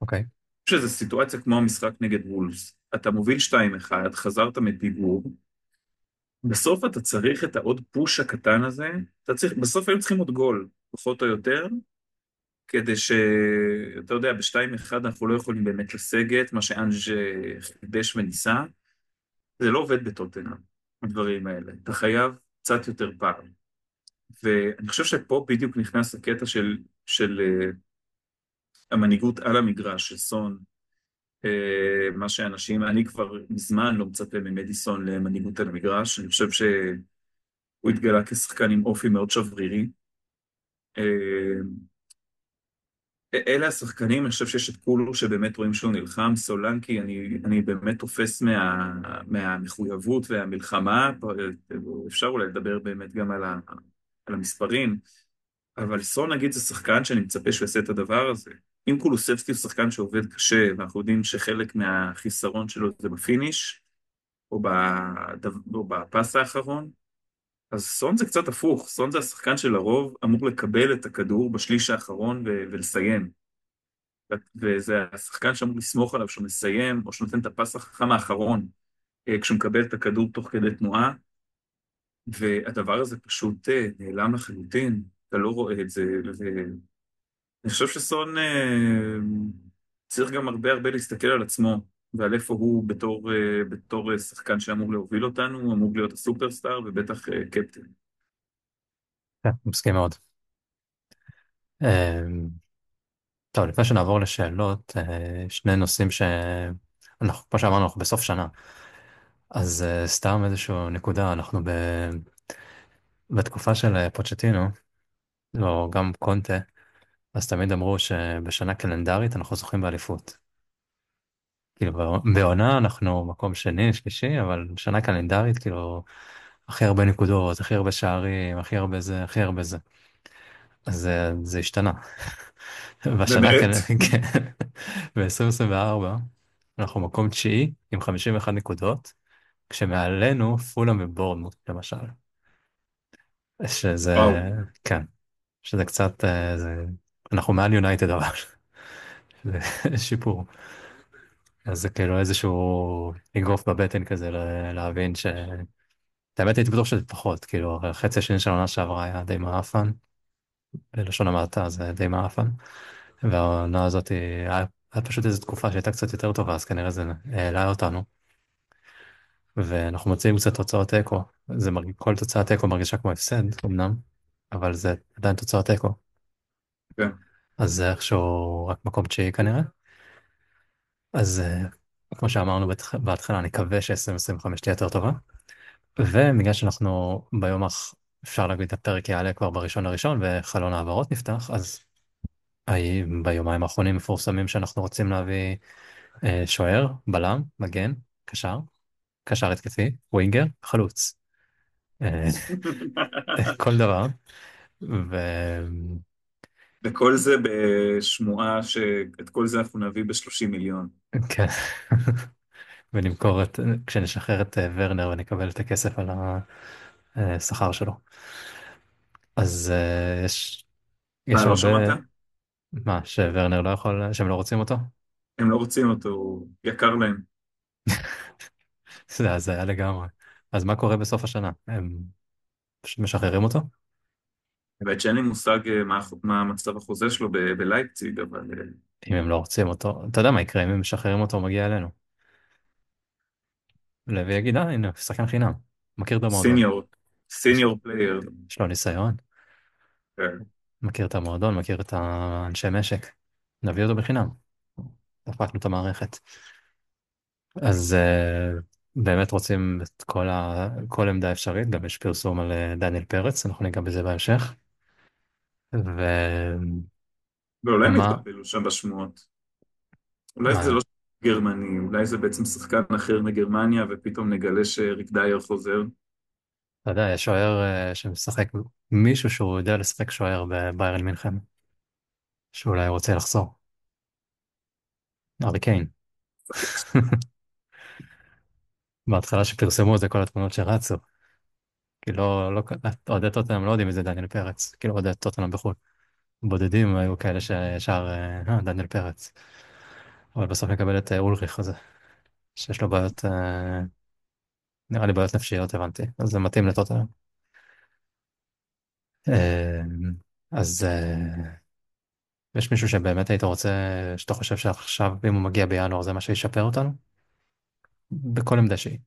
אוקיי. שזו סיטואציה כמו המשחק נגד וולפס. אתה מוביל 2-1, חזרת מפיגור, בסוף אתה צריך את העוד פוש הקטן הזה, אתה צריך, בסוף היו צריכים עוד גול, פחות או יותר, כדי ש... אתה יודע, בשתיים אחד אנחנו לא יכולים באמת לסגת, מה שאנג' חידש וניסה, זה לא עובד בטוטנאם, הדברים האלה. אתה חייב קצת יותר פעם. ואני חושב שפה בדיוק נכנס הקטע של, של uh, המנהיגות על המגרש, של סון, uh, מה שאנשים, אני כבר מזמן לא מצפה ממדיסון למנהיגות על המגרש, אני חושב שהוא התגלה כשחקן עם אופי מאוד שברירי. Uh, אלה השחקנים, אני חושב שיש את כולו שבאמת רואים שהוא נלחם, סולנקי, אני, אני באמת תופס מה, מהמחויבות והמלחמה, אפשר אולי לדבר באמת גם על, ה, על המספרים, אבל סון נגיד זה שחקן שאני מצפה שהוא יעשה את הדבר הזה. אם קולוסבסקי הוא שחקן שעובד קשה, ואנחנו יודעים שחלק מהחיסרון שלו זה ב finish, או, בדו, או בפס האחרון, אז סון זה קצת הפוך, סון זה השחקן שלרוב אמור לקבל את הכדור בשליש האחרון ו- ולסיים. וזה השחקן שאמור לסמוך עליו שהוא מסיים, או שנותן את הפס החכם האחרון אה, כשהוא מקבל את הכדור תוך כדי תנועה, והדבר הזה פשוט אה, נעלם לחלוטין, אתה לא רואה את זה, ואני חושב שסון אה, צריך גם הרבה הרבה להסתכל על עצמו, ועל איפה הוא בתור, אה, בתור אה, שחקן שאמור להוביל אותנו, אמור להיות הסופרסטאר ובטח אה, קפטן. כן, מסכים מאוד. אמ, טוב, לפני שנעבור לשאלות, שני נושאים שאנחנו, כמו שאמרנו, אנחנו בסוף שנה. אז סתם איזושהי נקודה, אנחנו ב... בתקופה של פוצ'טינו, או גם קונטה, אז תמיד אמרו שבשנה קלנדרית אנחנו זוכים באליפות. כאילו בע- בעונה אנחנו מקום שני, שלישי, אבל בשנה קלנדרית, כאילו, הכי הרבה נקודות, הכי הרבה שערים, הכי הרבה זה, הכי הרבה זה. אז זה, זה השתנה. <laughs> בשנה באמת? <laughs> כן, ב-2024 אנחנו מקום תשיעי עם 51 נקודות, כשמעלינו פולאם ובורנמוט למשל. שזה, וואו. כן, שזה קצת, אה, זה, אנחנו מעל יונייטד אבל, <laughs> זה שיפור. אז זה כאילו איזשהו אגרוף בבטן כזה ל- להבין ש... את האמת הייתי בטוח שזה פחות, כאילו החצי השני של העונה שעברה היה די מעפן, בלשון המעטה זה די מעפן, והעונה הזאת היה, היה פשוט איזו תקופה שהייתה קצת יותר טובה, אז כנראה זה העלה אותנו. ואנחנו מוצאים קצת תוצאות תיקו. זה מרג... כל תוצאת תיקו מרגישה כמו הפסד, אמנם, אבל זה עדיין תוצאות תיקו. כן. אז זה איכשהו רק מקום תשיעי כנראה. אז אה, כמו שאמרנו בהתח- בהתחלה, אני מקווה ש-2025 תהיה יותר טובה. ובגלל שאנחנו ביום, האח- אפשר להגיד, הפרק יעלה כבר בראשון לראשון וחלון העברות נפתח, אז ביומיים האחרונים מפורסמים שאנחנו רוצים להביא אה, שוער, בלם, מגן, קשר, קשר התקפי, ווינגר, חלוץ. אה, <laughs> כל דבר. וכן, וכל זה בשמועה שאת כל זה אנחנו נביא ב-30 מיליון. <laughs> ונמכור את, כשנשחרר את אה, ורנר ונקבל את הכסף על השכר שלו. אז אה, יש, מה, יש לא הרבה, שמעת? מה, שוורנר לא יכול, שהם לא רוצים אותו? הם לא רוצים אותו, הוא יקר להם. <laughs> זה הזיה לגמרי. אז מה קורה בסוף השנה? הם פשוט משחררים אותו? האמת שאין לי מושג אה, מה, מה מצב החוזה שלו ב- בלייפציג, אבל אה, אם הם לא רוצים אותו, אתה יודע מה יקרה אם הם משחררים אותו הוא מגיע אלינו. לוי יגיד, אה, הנה, שחקן חינם. מכיר את המועדון. senior, senior player. יש לו ניסיון, כן. מכיר את המועדון, מכיר את האנשי משק. נביא אותו בחינם. דפקנו את המערכת. אז אה, באמת רוצים את כל, ה... כל עמדה אפשרית, גם יש פרסום על אה, דניאל פרץ, אנחנו ניגע בזה בהמשך. ומה, ואולי הם התבלבלו שם בשמועות. אולי זה מה, לא גרמני, אולי זה בעצם שחקן אחר מגרמניה, ופתאום נגלה שריק דייר חוזר. אתה יודע, יש שוער uh, שמשחק, מישהו שהוא יודע לשחק שוער בביירן מינכן, שאולי רוצה לחזור. ארי קיין. <laughs> בהתחלה שפרסמו את זה כל התמונות שרצו. כי לא, לא, אוהדי טוטנאם לא יודעים מי זה דניאל פרץ, כאילו אוהדי טוטנאם בחו"ל. בודדים היו כאלה שישר, אה, אה, דניאל פרץ. אבל בסוף נקבל את אה, אולריך הזה, שיש לו בעיות, אה, נראה לי בעיות נפשיות, הבנתי. אז זה מתאים לטוטנאם. אה, אז אה, יש מישהו שבאמת היית רוצה, שאתה חושב שעכשיו, אם הוא מגיע בינואר, זה מה שישפר אותנו? בכל עמדה שהיא.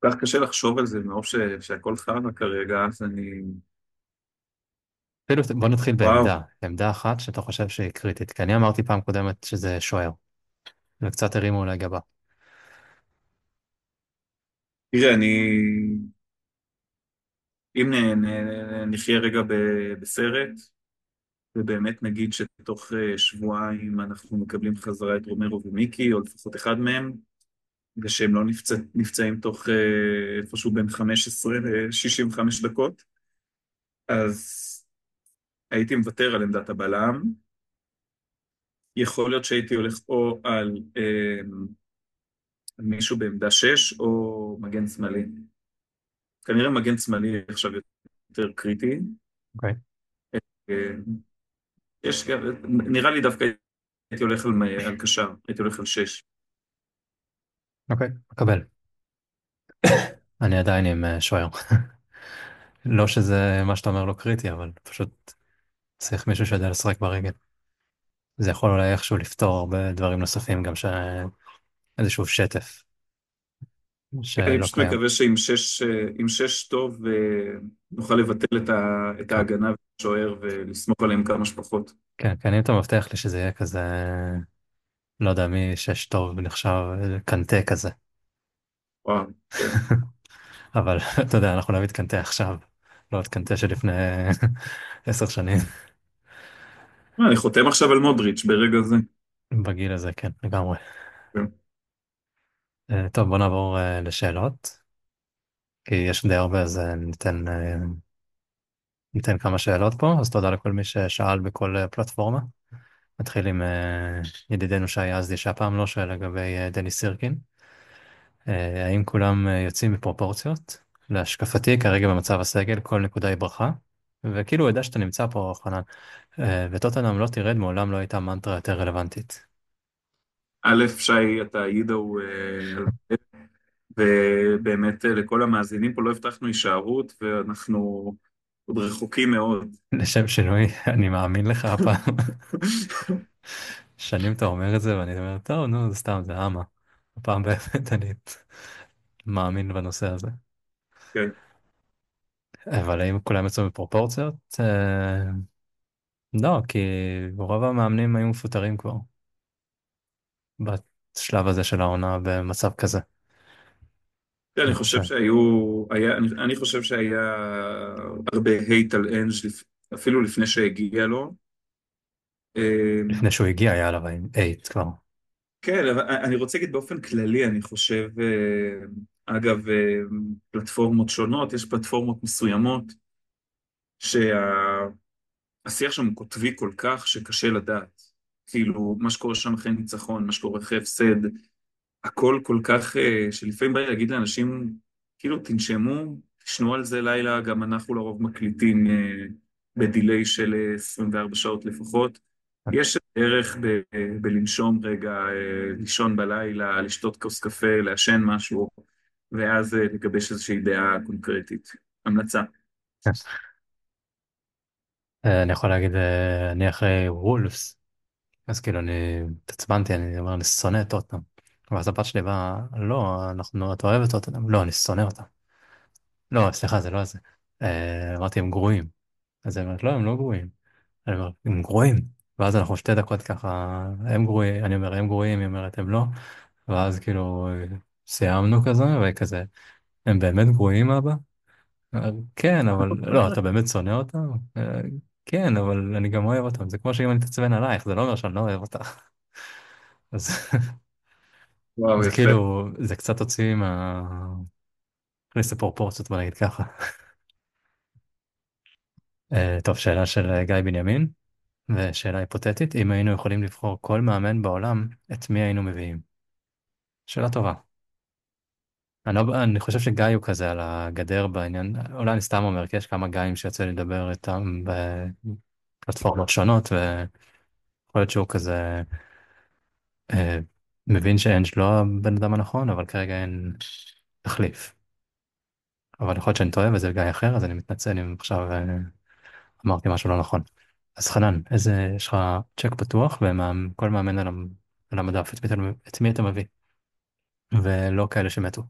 כל כך קשה לחשוב על זה, מרוב ש- שהכל חרא כרגע, אז אני... אפילו בוא נתחיל וואו. בעמדה, עמדה אחת שאתה חושב שהיא קריטית. כי אני אמרתי פעם קודמת שזה שוער, וקצת הרימו אולי גבה. תראה, אני... אם נ- נ- נחיה רגע ב- בסרט, ובאמת נגיד שתוך אה, שבועיים אנחנו מקבלים חזרה את רומרו ומיקי, או לפחות אחד מהם, ושהם לא נפצע, נפצעים תוך אה, איפשהו בין 15 ל-65 דקות, אז הייתי מוותר על עמדת הבלם. יכול להיות שהייתי הולך או על אה, מישהו בעמדה 6 או מגן שמאלי. כנראה מגן שמאלי עכשיו יותר קריטי. אוקיי, אה, יש, נראה לי דווקא הייתי הולך על, על קשר, הייתי הולך על 6. אוקיי, מקבל. אני עדיין עם אה, שוער. לא שזה מה שאתה אומר לא קריטי, אבל פשוט צריך מישהו שיודע לשחק ברגל. זה יכול אולי איכשהו לפתור הרבה דברים נוספים, גם שאיזשהו שטף אני שלא פשוט קיים. מקווה שעם 6, עם 6 טוב אה, נוכל לבטל את, ה, את כן, ההגנה והשוער ולסמוך עליהם כמה שפחות. כן, כן, אם אתה מבטיח לי שזה יהיה כזה, לא יודע מי שש טוב נחשב אה, קנטה כזה. וואו, כן. <laughs> אבל אתה יודע, אנחנו נביא את קנטה עכשיו, לא את קנטה שלפני <laughs> עשר שנים. אה, אני חותם עכשיו על מודריץ' ברגע זה. בגיל הזה, כן, לגמרי. כן. אה, טוב, בוא נעבור אה, לשאלות, כי יש די הרבה, אז אה, ניתן, אה, ניתן כמה שאלות פה, אז תודה לכל מי ששאל בכל אה, פלטפורמה. נתחיל עם אה, ידידנו שי יזדי, שהפעם לא שואל לגבי אה, דני סירקין. אה, האם כולם אה, יוצאים מפרופורציות? להשקפתי, כרגע במצב הסגל, כל נקודה היא ברכה. וכאילו הוא ידע שאתה נמצא פה, חנן. אה, וטוטנאם לא תרד, מעולם לא הייתה מנטרה יותר רלוונטית. א', שי, אתה אה, ובאמת לכל המאזינים פה לא הבטחנו הישארות, ואנחנו עוד רחוקים מאוד. לשם שינוי, אני מאמין לך הפעם. שנים אתה אומר את זה, ואני אומר, טוב, נו, זה סתם, זה אמה. הפעם באמת אני מאמין בנושא הזה. כן. אבל האם כולם יצאו מפרופורציות? אה, לא, כי רוב המאמנים היו מפוטרים כבר, בשלב הזה של העונה במצב כזה. כן, אני חושב חושב. שהיו, היה, אני, אני חושב שהיה הרבה הייט על אנג' אפילו לפני שהגיע לו. לפני אמ, שהוא הגיע היה עליו אייט כבר. כן, אבל אני רוצה להגיד באופן כללי, אני חושב, אה, אגב, אה, פלטפורמות שונות, יש פלטפורמות מסוימות שהשיח שם הוא קוטבי כל כך שקשה לדעת. כאילו, מה שקורה שם אחרי ניצחון, מה שקורה אחרי הפסד, הכל כל כך, אה, שלפעמים בא לי להגיד לאנשים, כאילו, תנשמו, תשנו על זה לילה, גם אנחנו לרוב מקליטים אה, בדיליי של אה, 24 שעות לפחות. יש ערך ב- בלנשום רגע, אה, לישון בלילה, לשתות כוס קפה, לעשן משהו, ואז אה, לגבש איזושהי דעה קונקרטית. המלצה. אה, אני יכול להגיד, אה, אני אחרי וולפס, אז כאילו אני התעצבנתי, אני אומר, אני שונא את טוטנאם. ואז הבת שלי באה, לא, אנחנו, את טוטנאם? לא, אני שונא אותם. לא, סליחה, זה לא זה. אה, אמרתי, הם גרועים. אז היא אומרת, לא, הם לא גרועים. אני אומר, הם גרועים. ואז אנחנו שתי דקות ככה, הם גרועים, אני אומר, הם גרועים, היא אומרת, הם לא. ואז כאילו סיימנו כזה, וכזה, הם באמת גרועים, אבא? אה, כן, אבל לא, אתה באמת שונא אותם? אה, כן, אבל אני גם אוהב אותם. זה כמו שאם אני אתעצבן עלייך, זה לא אומר שאני לא אוהב אותך. <laughs> אז וואו, זה יפה. כאילו, זה קצת הוציא מה... הכניס לפרופורציות, בוא נגיד ככה. אה, טוב, שאלה של אה, גיא בנימין, ושאלה היפותטית, אם היינו יכולים לבחור כל מאמן בעולם, את מי היינו מביאים? שאלה טובה. אני, לא, אני חושב שגיא הוא כזה על הגדר בעניין, אולי אני סתם אומר, כי יש כמה גאים שיוצא לי לדבר איתם בפלטפורמות שונות, ויכול להיות שהוא כזה אה, מבין שאנג' לא הבן אדם הנכון, אבל כרגע אין תחליף. אבל יכול להיות שאני טועה וזה גיא אחר, אז אני מתנצל אם עכשיו אה, אמרתי משהו לא נכון. אז חנן, איזה, יש לך צ'ק פתוח וכל מאמן על, על המדף, את מי, אתה- את מי אתה מביא? ולא כאלה שמתו.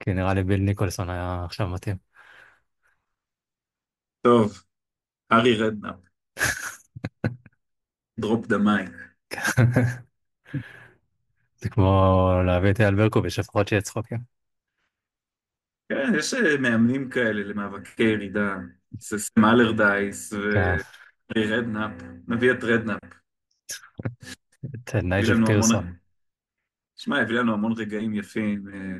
כי נראה לי ביל ניקולסון היה עכשיו מתאים. טוב, הארי רדנאפ, drop the mic. <laughs> זה כמו להביא את אייל ברקוביץ', לפחות שיהיה צחוקים. כן, יש אה, מאמנים כאלה למאבקי ירידה. זה סם אלרדייס כן, והארי רדנאפ. נביא את רדנאפ. תביא נייג'ל פירסון. שמע, הביא לנו המון רגעים יפים. אה,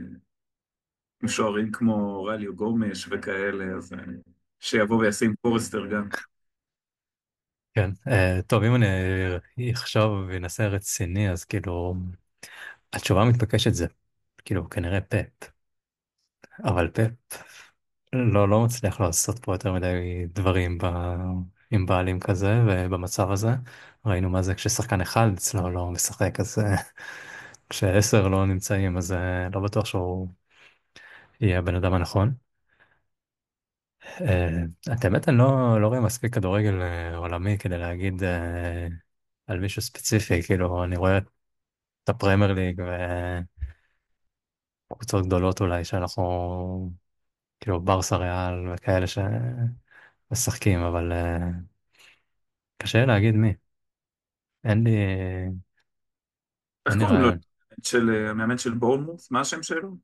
משוערים כמו אורליו גומש וכאלה, אז אה, שיבוא וישים פורסטר גם. כן, אה, טוב, אם אני אחשוב ואנסה רציני, אז כאילו, התשובה המתבקשת זה, כאילו, כנראה פפ. אבל פפ לא, לא מצליח לעשות פה יותר מדי דברים ב... עם בעלים כזה ובמצב הזה. ראינו מה זה כששחקן אחד אצלו לא משחק, אז אה, כשעשר לא נמצאים, אז אה, לא בטוח שהוא יהיה הבן אדם הנכון. אה, את האמת, אני לא, לא רואה מספיק כדורגל אה, עולמי כדי להגיד אה, על מישהו ספציפי, כאילו, אני רואה את הפרמייר ליג וקבוצות גדולות אולי, שאנחנו, כאילו, ברסה ריאל וכאלה שמשחקים, אבל אה, קשה להגיד מי. אין לי, איך אין לי קוראים לו? רעיון. של המאמן של בורנמוס? מה השם שלו?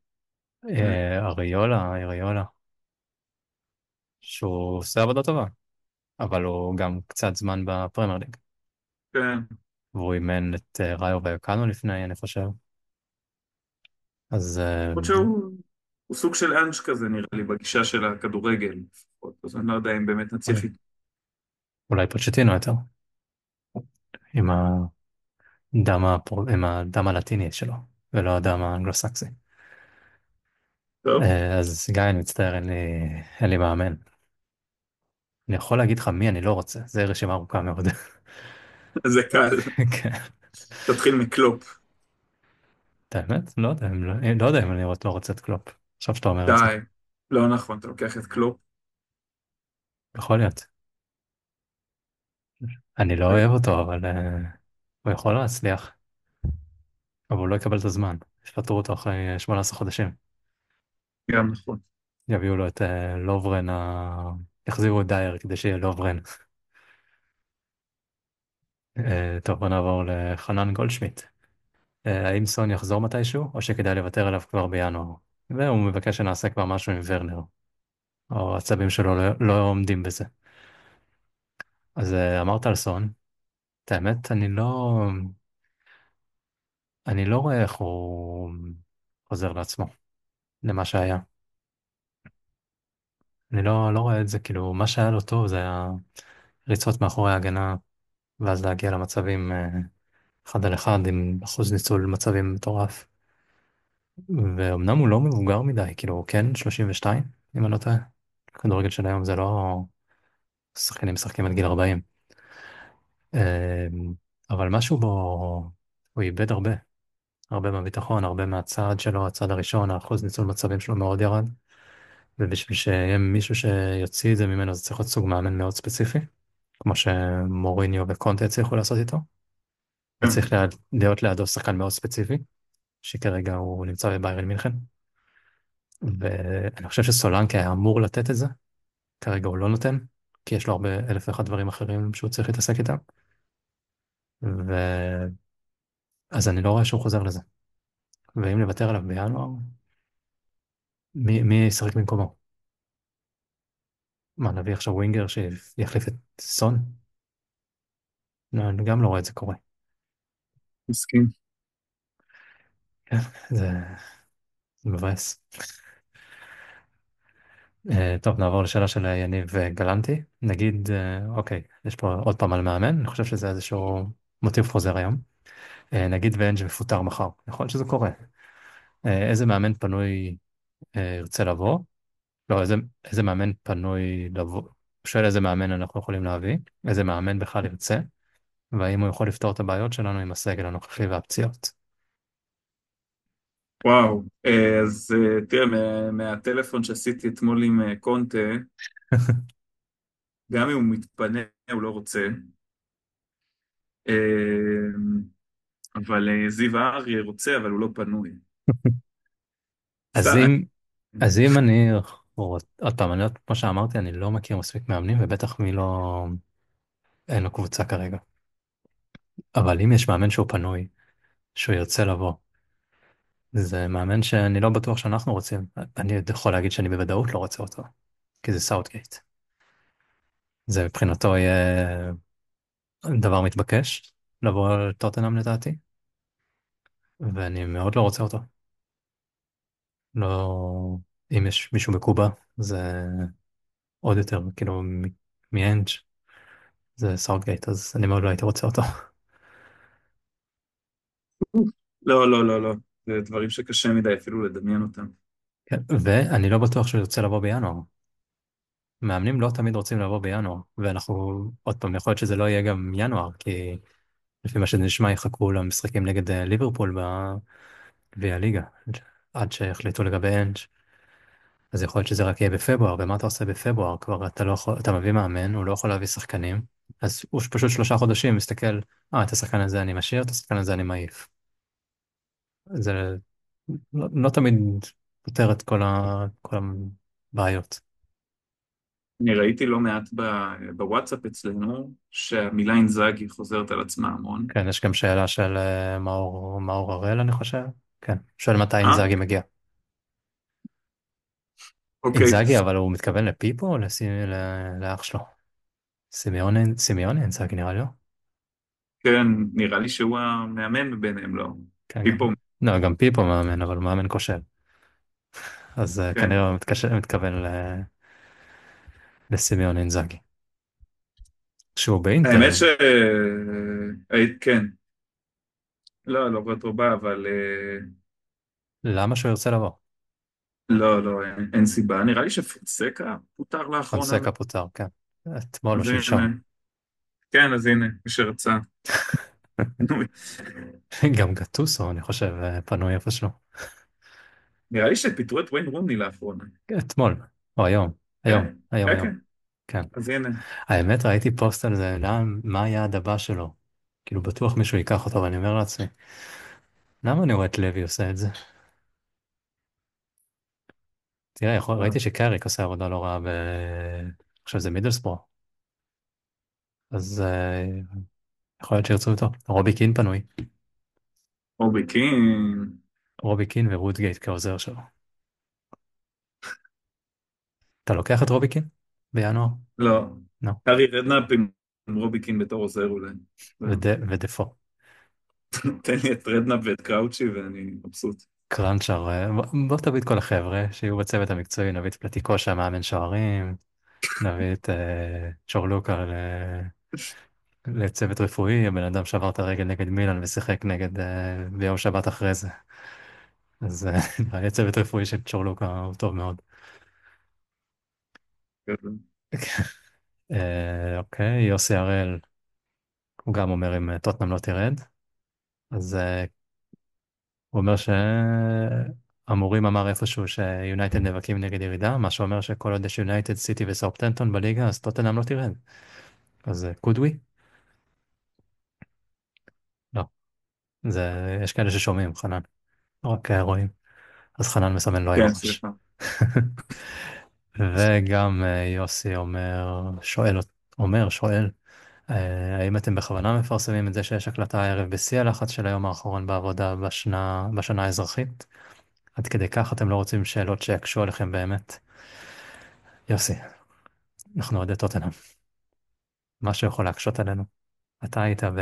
אה, אה, אריולה, אריולה, שהוא עושה עבודה טובה, אבל הוא גם קצת זמן בפרמייר ליג. כן. והוא אימן את אה, ראיו ויוקנו לפני, אני חושב. אז אה, למרות שהוא הוא סוג של אנש כזה נראה לי בגישה של הכדורגל לפחות, אז אני לא יודע אם באמת נצליח איתו. אולי פוצ'טינו יותר, עם הדם, הפר... עם הדם הלטיני שלו, ולא הדם האנגלו-סקסי. טוב, אה, אז גיא, אני מצטער, אין לי, אין לי מאמן. אני יכול להגיד לך מי אני לא רוצה, זה רשימה ארוכה מאוד. זה קל. כן. תתחיל מקלופ. את האמת? לא יודע, לא, לא יודע אם אני לא רוצה את קלופ. עכשיו שאתה אומר את זה. די. לא נכון, אתה לוקח את קלופ. יכול להיות. אני לא אוהב אותו, אבל אה, הוא יכול להצליח, אבל הוא לא יקבל את הזמן. יפטרו אותו אחרי 18 חודשים. גם נכון. יביאו לו את אה, לוברן, ה... יחזירו את דייר כדי שיהיה לוברן. אה, טוב, בוא נעבור לחנן גולדשמיט. אה, האם סון יחזור מתישהו, או שכדאי לוותר עליו כבר בינואר? והוא מבקש שנעשה כבר משהו עם ורנר, או העצבים שלו לא, לא עומדים בזה. אז אה, אמרת על סון, את האמת, אני לא, אני לא רואה איך הוא חוזר לעצמו, למה שהיה. אני לא, לא רואה את זה, כאילו, מה שהיה לו טוב זה היה ריצות מאחורי ההגנה, ואז להגיע למצבים אה, אחד על אחד עם אחוז ניצול מצבים מטורף. ואומנם הוא לא מבוגר מדי, כאילו, כן 32, אם אני לא טועה. כדורגל של היום זה לא שחקנים משחקים עד גיל 40. אה, אבל משהו בו, הוא איבד הרבה, הרבה מהביטחון, הרבה מהצעד שלו, הצעד הראשון, האחוז ניצול מצבים שלו מאוד ירד. ובשביל שיהיה מישהו שיוציא את זה ממנו, זה צריך להיות סוג מאמן מאוד ספציפי, כמו שמוריניו וקונטה הצליחו לעשות איתו. כן. וצריך ליד, להיות לידו שחקן מאוד ספציפי, שכרגע הוא נמצא בביירן מינכן. ואני חושב שסולנקה היה אמור לתת את זה, כרגע הוא לא נותן, כי יש לו הרבה אלף ואחת דברים אחרים שהוא צריך להתעסק איתם. ו... אז אני לא רואה שהוא חוזר לזה. ואם נוותר עליו בינואר, מי, מי ישחק במקומו? מה, נביא עכשיו ווינגר שיחליף את סון? לא, אני גם לא רואה את זה קורה. מסכים. כן, זה, זה מבאס. אה, טוב, נעבור לשאלה של יניב אה, גלנטי. נגיד, אה, אוקיי, יש פה עוד פעם על מאמן, אני חושב שזה איזשהו מוטיב חוזר היום. אה, נגיד ואנג' מפוטר מחר, יכול להיות שזה קורה. אה, איזה מאמן פנוי אה, ירצה לבוא? לא, איזה, איזה מאמן פנוי לבוא? הוא שואל איזה מאמן אנחנו יכולים להביא, איזה מאמן בכלל ירצה, והאם הוא יכול לפתור את הבעיות שלנו עם הסגל הנוכחי והפציעות. וואו, אה, אז אה, תראה, מה- מהטלפון שעשיתי אתמול עם אה, קונטה, <laughs> גם אם הוא מתפנה, הוא לא רוצה. אה, אבל אה, זיו אריה רוצה, אבל הוא לא פנוי. <laughs> אז סתם, אם, אז אם <laughs> אני, רוצ- עוד פעם, אני, לא- כמו שאמרתי, אני לא מכיר מספיק מאמנים, ובטח מי לא, אין לו קבוצה כרגע. אבל אם יש מאמן שהוא פנוי, שהוא ירצה לבוא, זה מאמן שאני לא בטוח שאנחנו רוצים. אני יכול להגיד שאני בוודאות לא רוצה אותו, כי זה סאוטגייט. זה מבחינתו יהיה דבר מתבקש, לבוא לטוטנאם לדעתי, ואני מאוד לא רוצה אותו. לא, אם יש מישהו בקובה, זה עוד יותר, כאילו, מ- מאנג' זה סאוטגייט, אז אני מאוד לא הייתי רוצה אותו. לא, לא, לא, לא. זה דברים שקשה מדי אפילו לדמיין אותם. כן, ואני לא בטוח שהוא ירצה לבוא בינואר. מאמנים לא תמיד רוצים לבוא בינואר, ואנחנו, עוד פעם, יכול להיות שזה לא יהיה גם ינואר, כי לפי מה שזה נשמע יחכו למשחקים נגד אה, ליברפול בגביע הליגה, עד שיחליטו לגבי אנג'. אז יכול להיות שזה רק יהיה בפברואר, ומה אתה עושה בפברואר? כבר אתה לא יכול, אתה מביא מאמן, הוא לא יכול להביא שחקנים, אז הוא פשוט שלושה חודשים מסתכל, אה, את השחקן הזה אני משאיר, את השחקן הזה אני מעיף. זה לא, לא תמיד פותר את כל ה, כל הבעיות. אני ראיתי לא מעט ב- בוואטסאפ אצלנו, שהמילה אינזאגי חוזרת על עצמה המון. כן, יש גם שאלה של אה, מאור, מאור הראל, אני חושב. כן, שואל מתי אה? אינזאגי מגיע. אוקיי. אינזאגי, אבל הוא מתכוון לפיפו או לסי- ל- לאח שלו? סימיוני, סימיוני אינזאגי נראה לי לא? כן, נראה לי שהוא המאמן ביניהם, לא. כן, גם. פיפו, לא, גם פיפו מאמן, אבל הוא מאמן כושל. אז אה, כן. כנראה הוא מתקשר- מתכוון ל- לסימיוני אינזאגי. שהוא האמת באינטר, ש... אה, כן. לא, לא רטובה, אבל אה, למה שהוא ירצה לבוא? לא, לא, אין, אין סיבה. נראה לי שפונסקה פוטר לאחרונה. פונסקה פוטר, כן. אתמול או אז שלשום. הנה. כן, אז הנה, מי שרצה. <laughs> גם גטוסו, אני חושב, אה, פנוי איפשהו. נראה לי שפיטרו את ויין רוני לאחרונה. אתמול, או היום. היום, כן, היום, כן, היום. כן. כן. אז הנה, האמת, ראיתי פוסט על זה, לאן, מה היעד הבא שלו? כאילו, בטוח מישהו ייקח אותו, ואני אומר לעצמי, למה אני רואה את לוי עושה את זה? תראה, יכול, ראיתי שקאריק עושה עבודה לא רעה ב... עכשיו זה מידלסבורו, אז אה, יכול להיות שירצו אותו. רובי קין פנוי. רובי קין, רובי קין ורוטגייט כעוזר שלו. אתה לוקח את רובי קין? בינואר? לא, לא. הארי רדנאפ עם עם רובי קין בתור עוזר אולי. וד... ודפו. תן לי את רדנאפ ואת קראוצ'י ואני מבסוט. קרנצ'ר, אה, בוא תביא את כל החבר'ה שיהיו בצוות המקצועי, נביא את פלטיקוסה, מאמן שוערים, נביא את אה, צ'ורלוקה ל... לצוות רפואי, הבן אדם שבר את הרגל נגד מילאן ושיחק נגד אה, ביום שבת אחרי זה. אז אה, <laughs> היה צוות רפואי של צ'ורלוקה הוא טוב מאוד. אה, אוקיי, יוסי הראל, הוא גם אומר אם אה, טוטנאם לא תרד, אז אה, הוא אומר שהמורים אמר איפשהו שיונייטד נאבקים נגד ירידה, מה שאומר שכל עוד יש יונייטד, סיטי וסאופטנטון בליגה, אז טוטנאם לא תרד. אז קוד ווי? לא. זה, יש כאלה ששומעים, חנן. לא רק אה, רואים. אז חנן מסמן לו עם כן, הראש. סליחה. <laughs> וגם אה, יוסי אומר, שואל, אומר, שואל, אה, האם אתם בכוונה מפרסמים את זה שיש הקלטה הערב בשיא הלחץ של היום האחרון בעבודה בשנה, בשנה האזרחית? עד כדי כך אתם לא רוצים שאלות שיקשו עליכם באמת? יוסי, אנחנו אוהדי טוטנהאם. משהו יכול להקשות עלינו. אתה היית ב...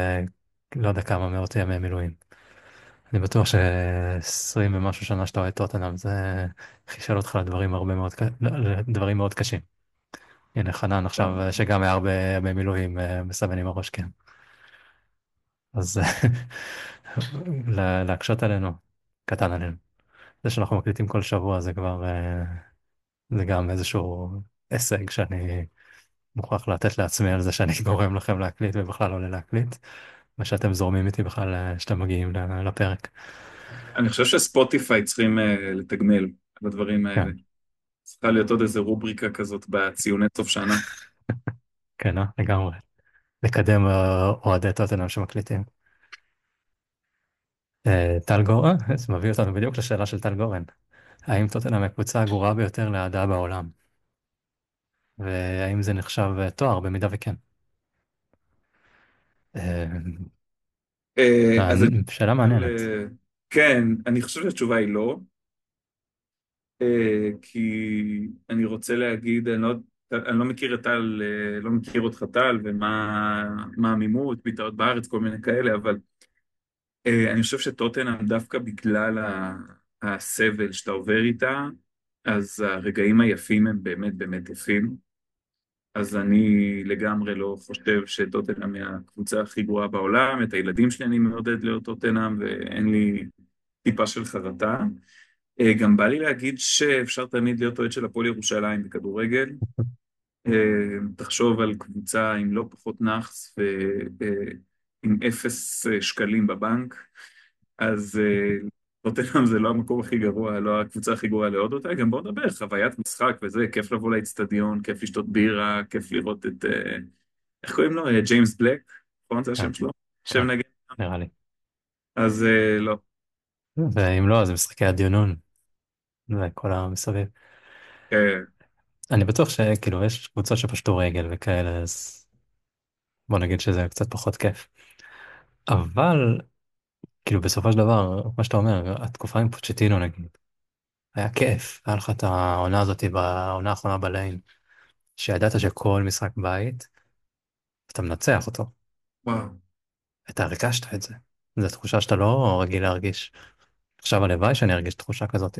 לא יודע כמה מאות ימי מילואים. אני בטוח ש-20 ומשהו שנה שאתה אוהד טוטנהאם זה חישל אותך לדברים הרבה מאוד, ק- לדברים מאוד קשים. הנה חנן. עכשיו שגם היה הרבה ימי מילואים אה, מסמן עם הראש כן. אז <laughs> לה- להקשות עלינו, קטן עלינו. זה שאנחנו מקליטים כל שבוע זה כבר, אה, זה גם איזשהו הישג שאני מוכרח לתת לעצמי על זה שאני <laughs> גורם לכם להקליט ובכלל לא עולה להקליט, ושאתם זורמים איתי בכלל אה, שאתם מגיעים לפרק. אני חושב שספוטיפיי צריכים אה, לתגמל בדברים כן, האלה. צריכה להיות עוד איזה רובריקה כזאת בציוני סוף שנה. <laughs> כן, אה? לגמרי. לקדם אה, אוהדי טוטנהאם שמקליטים. אה, טל גורן, זה מביא אותנו בדיוק לשאלה של טל גורן. האם טוטנהאם הקבוצה הגרועה ביותר לאהדה בעולם? והאם זה נחשב אה, תואר, במידה וכן? אה, אה, אז אני שאלה מעניינת. אה, כן, אני חושב שהתשובה היא לא, אה, כי אני רוצה להגיד, אני לא, אני לא מכיר את טל, אה, לא מכיר אותך טל, ומה מה העמימות, ביטאות בארץ, כל מיני כאלה, אבל אה, אני חושב שטוטנהאם דווקא בגלל ה- הסבל שאתה עובר איתה, אז הרגעים היפים הם באמת באמת יפים. אז אני לגמרי לא חושב שטוטנאם היא הקבוצה הכי גרועה בעולם, את הילדים שלי אני מעודד להיות טוטנאם ואין לי טיפה של חרטה. אה, גם בא לי להגיד שאפשר תמיד להיות אוהד של הפועל ירושלים בכדורגל. אה, תחשוב על קבוצה עם לא פחות נאחס ועם אפס אה, שקלים בבנק, אז טוטנאם זה לא המקום הכי גרוע, לא הקבוצה הכי גרועה לעוד אותה, גם בואו נדבר, חוויית משחק וזה, כיף לבוא לאצטדיון, כיף לשתות בירה, כיף לראות את, אה, איך קוראים לו? ג'יימס בלק, נכון? זה כן, השם שלו? כן, שם נגד? נראה לי. אז אה, לא. ואם לא, אז זה משחקי הדיונון וכל המסביב. אה, אני בטוח שכאילו יש קבוצות שפשטו רגל וכאלה, אז בוא נגיד שזה קצת פחות כיף. אבל כאילו בסופו של דבר, מה שאתה אומר, התקופה עם פוצ'טינו נגיד, היה כיף. היה לך את העונה הזאת בעונה האחרונה בליין, שידעת שכל משחק בית, אתה מנצח אותו. וואו. אתה הרגשת את זה. זו תחושה שאתה לא רגיל להרגיש. עכשיו הלוואי שאני ארגיש תחושה כזאת.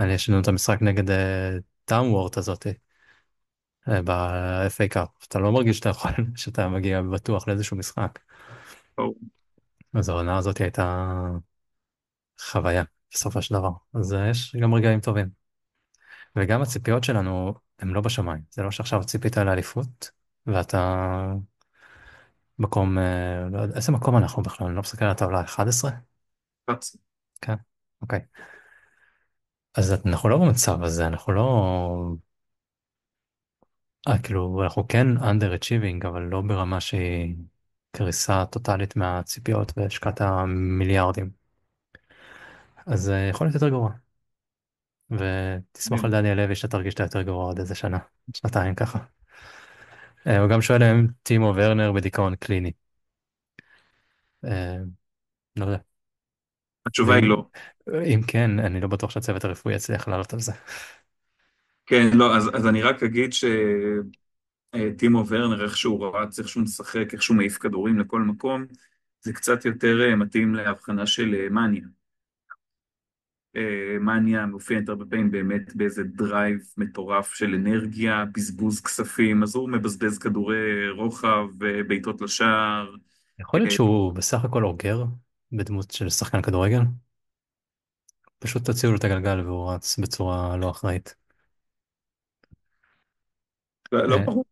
אני יש לנו את המשחק נגד טאם וורט הזאת אה, ב-FA קאפ. אתה לא מרגיש שאתה יכול, <laughs> שאתה מגיע בטוח לאיזשהו משחק. אז העונה הזאת הייתה חוויה בסופו של דבר. אז אה, יש גם רגעים טובים. וגם הציפיות שלנו הן לא בשמיים. זה לא שעכשיו ציפית לאליפות ואתה מקום, אה, לא יודע, איזה מקום אנחנו בכלל? אני לא מסתכל על הטבלה, 11? כן, אוקיי. אז אנחנו לא במצב הזה, אנחנו לא... אה, כאילו, אנחנו כן underachieving, אבל לא ברמה שהיא קריסה טוטאלית מהציפיות והשקעת מיליארדים. אז אה, יכול להיות יותר גרוע. ותסמוך על דניאל לוי שאתה תרגיש שאתה יותר גרוע עוד איזה שנה, שנתיים ככה. אה, הוא גם שואל אם טימו ורנר בדיכאון קליני. אה, לא יודע. התשובה היא ואם לא. אם כן, אני לא בטוח שהצוות הרפואי יצליח לעלות על זה. כן, לא, אז, אז אני רק אגיד שטימו ורנר, איך שהוא רץ, איך שהוא משחק, איך שהוא מעיף כדורים לכל מקום, זה קצת יותר אה, מתאים להבחנה של אה, מניה. אה, מניה מאופיינת הרבה פעמים באמת באיזה דרייב מטורף של אנרגיה, בזבוז כספים, אז הוא מבזבז כדורי רוחב, אה, בעיטות לשער. יכול להיות שהוא בסך הכל אוגר בדמות של שחקן כדורגל? פשוט תוציאו לו את הגלגל והוא רץ בצורה לא אחראית. לא לא אה, ברור,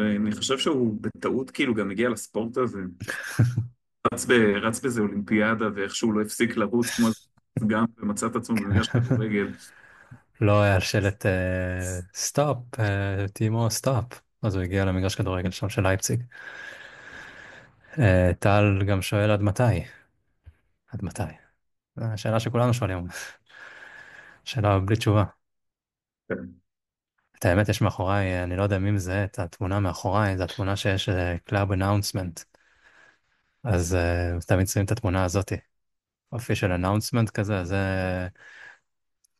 הוא- אני חושב שהוא בטעות כאילו גם הגיע לספורט הזה. <laughs> רץ, ב, רץ באיזה אולימפיאדה ואיכשהו לא הפסיק לרוץ כמו גם ומצא את עצמו במגרש כדורגל. לא היה שלט אה, טימו stop. אז הוא הגיע למגרש כדורגל שם של לייפציג. אה, טל גם שואל עד מתי? עד מתי? זו שאלה שכולנו שואלים. שאלה בלי תשובה. את האמת יש מאחוריי, אני לא יודע מי מזהה את התמונה מאחוריי, זו התמונה שיש club announcement. אז אה, תמיד שמים את התמונה הזאתי. official announcement כזה, זה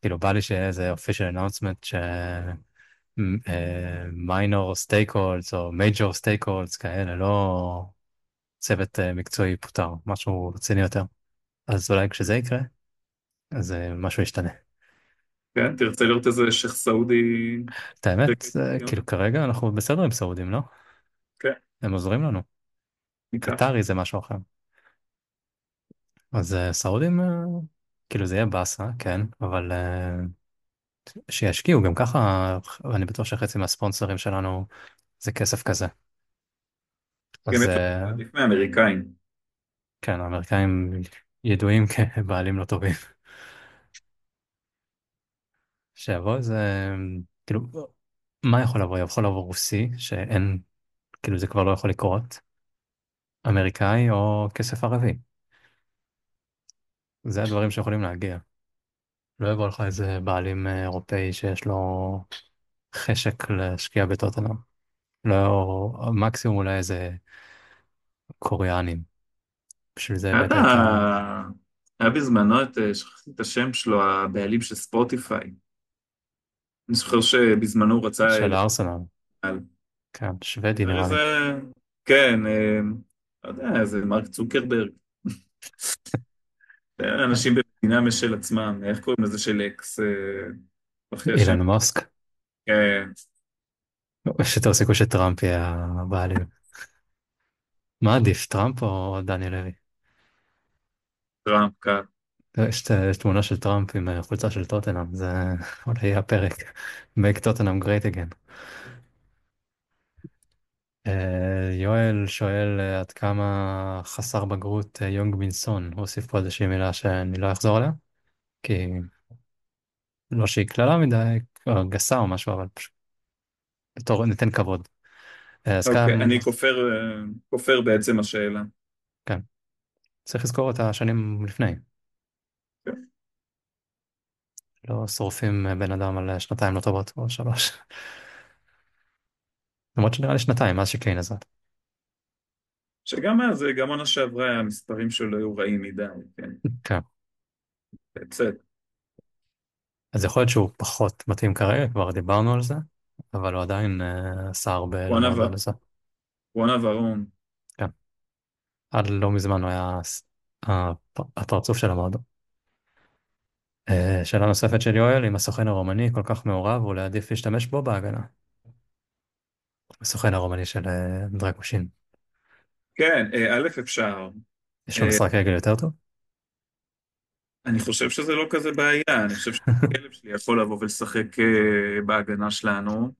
כאילו בא לי שיהיה איזה official announcement ש... minor stakeholders או major stakeholders כאלה, לא צוות אה, מקצועי פוטר, משהו רציני יותר. אז אולי כשזה יקרה, אז אה, משהו ישתנה. כן, תרצה לראות איזה שייח' סעודי את האמת? כאילו כרגע אנחנו בסדר עם סעודים, לא? כן, הם עוזרים לנו. ניקח. קטרי זה משהו אחר. אז אה, סעודים, אה, כאילו זה יהיה באסה, כן, אבל אה, שישקיעו גם ככה, אני בטוח שחצי מהספונסרים שלנו זה כסף כזה. גם אז יש עדיף מאמריקאים. כן, האמריקאים ידועים כבעלים לא טובים. שיבוא איזה, כאילו, מה יכול לבוא? יכול לבוא רוסי, שאין, כאילו זה כבר לא יכול לקרות, אמריקאי או כסף ערבי. זה הדברים שיכולים להגיע. לא יבוא לך איזה בעלים אה, אירופאי שיש לו חשק להשקיע בטוטנאם. לא, מקסימום אולי איזה קוריאנים. בשביל זה הבאת את ה... ה- היה בזמנו את, אה, שכחתי את השם שלו, הבעלים של ספוטיפיי. אני זוכר שבזמנו הוא רצה... של הארסנל. על- כן, שוודי נראה לי. כן, אה, לא יודע, איזה מרק צוקרברג. <laughs> אנשים במדינה משל עצמם, איך קוראים לזה של אקס? אה. אילון מאסק. כן, יש יותר סיכוי שטראמפ יהיה הבעלים. מה עדיף, טראמפ או דניאל לוי? טראמפ, כן. יש יש תמונה של טראמפ עם אה, חולצה של טוטנאם, זה <laughs> אולי יהיה הפרק. <laughs> make טוטנאם great again. אה, יואל שואל אה, עד כמה חסר בגרות אה, יונג מינסון, הוא הוסיף פה איזושהי מילה שאני לא אחזור עליה, כי לא שהיא קללה מדי, או גסה או משהו, אבל פשוט בתור ניתן כבוד. אה, אז אוקיי, כאן, אני כופר, אה, כופר בעצם השאלה. כן, צריך לזכור את השנים לפני. לא שורפים אה, בן אדם על אה, שנתיים לא טובות או שלוש. <laughs> למרות שנראה לי שנתיים מאז שקיין עזב. שגם אז, גם עונה שעברה, המספרים שלו היו רעים מדי, כן. <laughs> כן. בסדר. אז יכול להיות שהוא פחות מתאים כרגע, כבר דיברנו על זה, אבל הוא עדיין אה, עשה הרבה רון עבר, למועדון הזה. רון עברון. כן. עד לא מזמן הוא היה הפרצוף של המועדון. אה, שאלה נוספת של יואל, אם הסוכן הרומני כל כך מעורב, אולי עדיף להשתמש בו בהגנה. הסוכן הרומני של אה, דרקושין. כן, אה, א', אפשר. יש לו משחק רגל יותר טוב? אני חושב שזה לא כזה בעיה, אני חושב <laughs> שהכלב שלי יכול לבוא ולשחק בהגנה שלנו,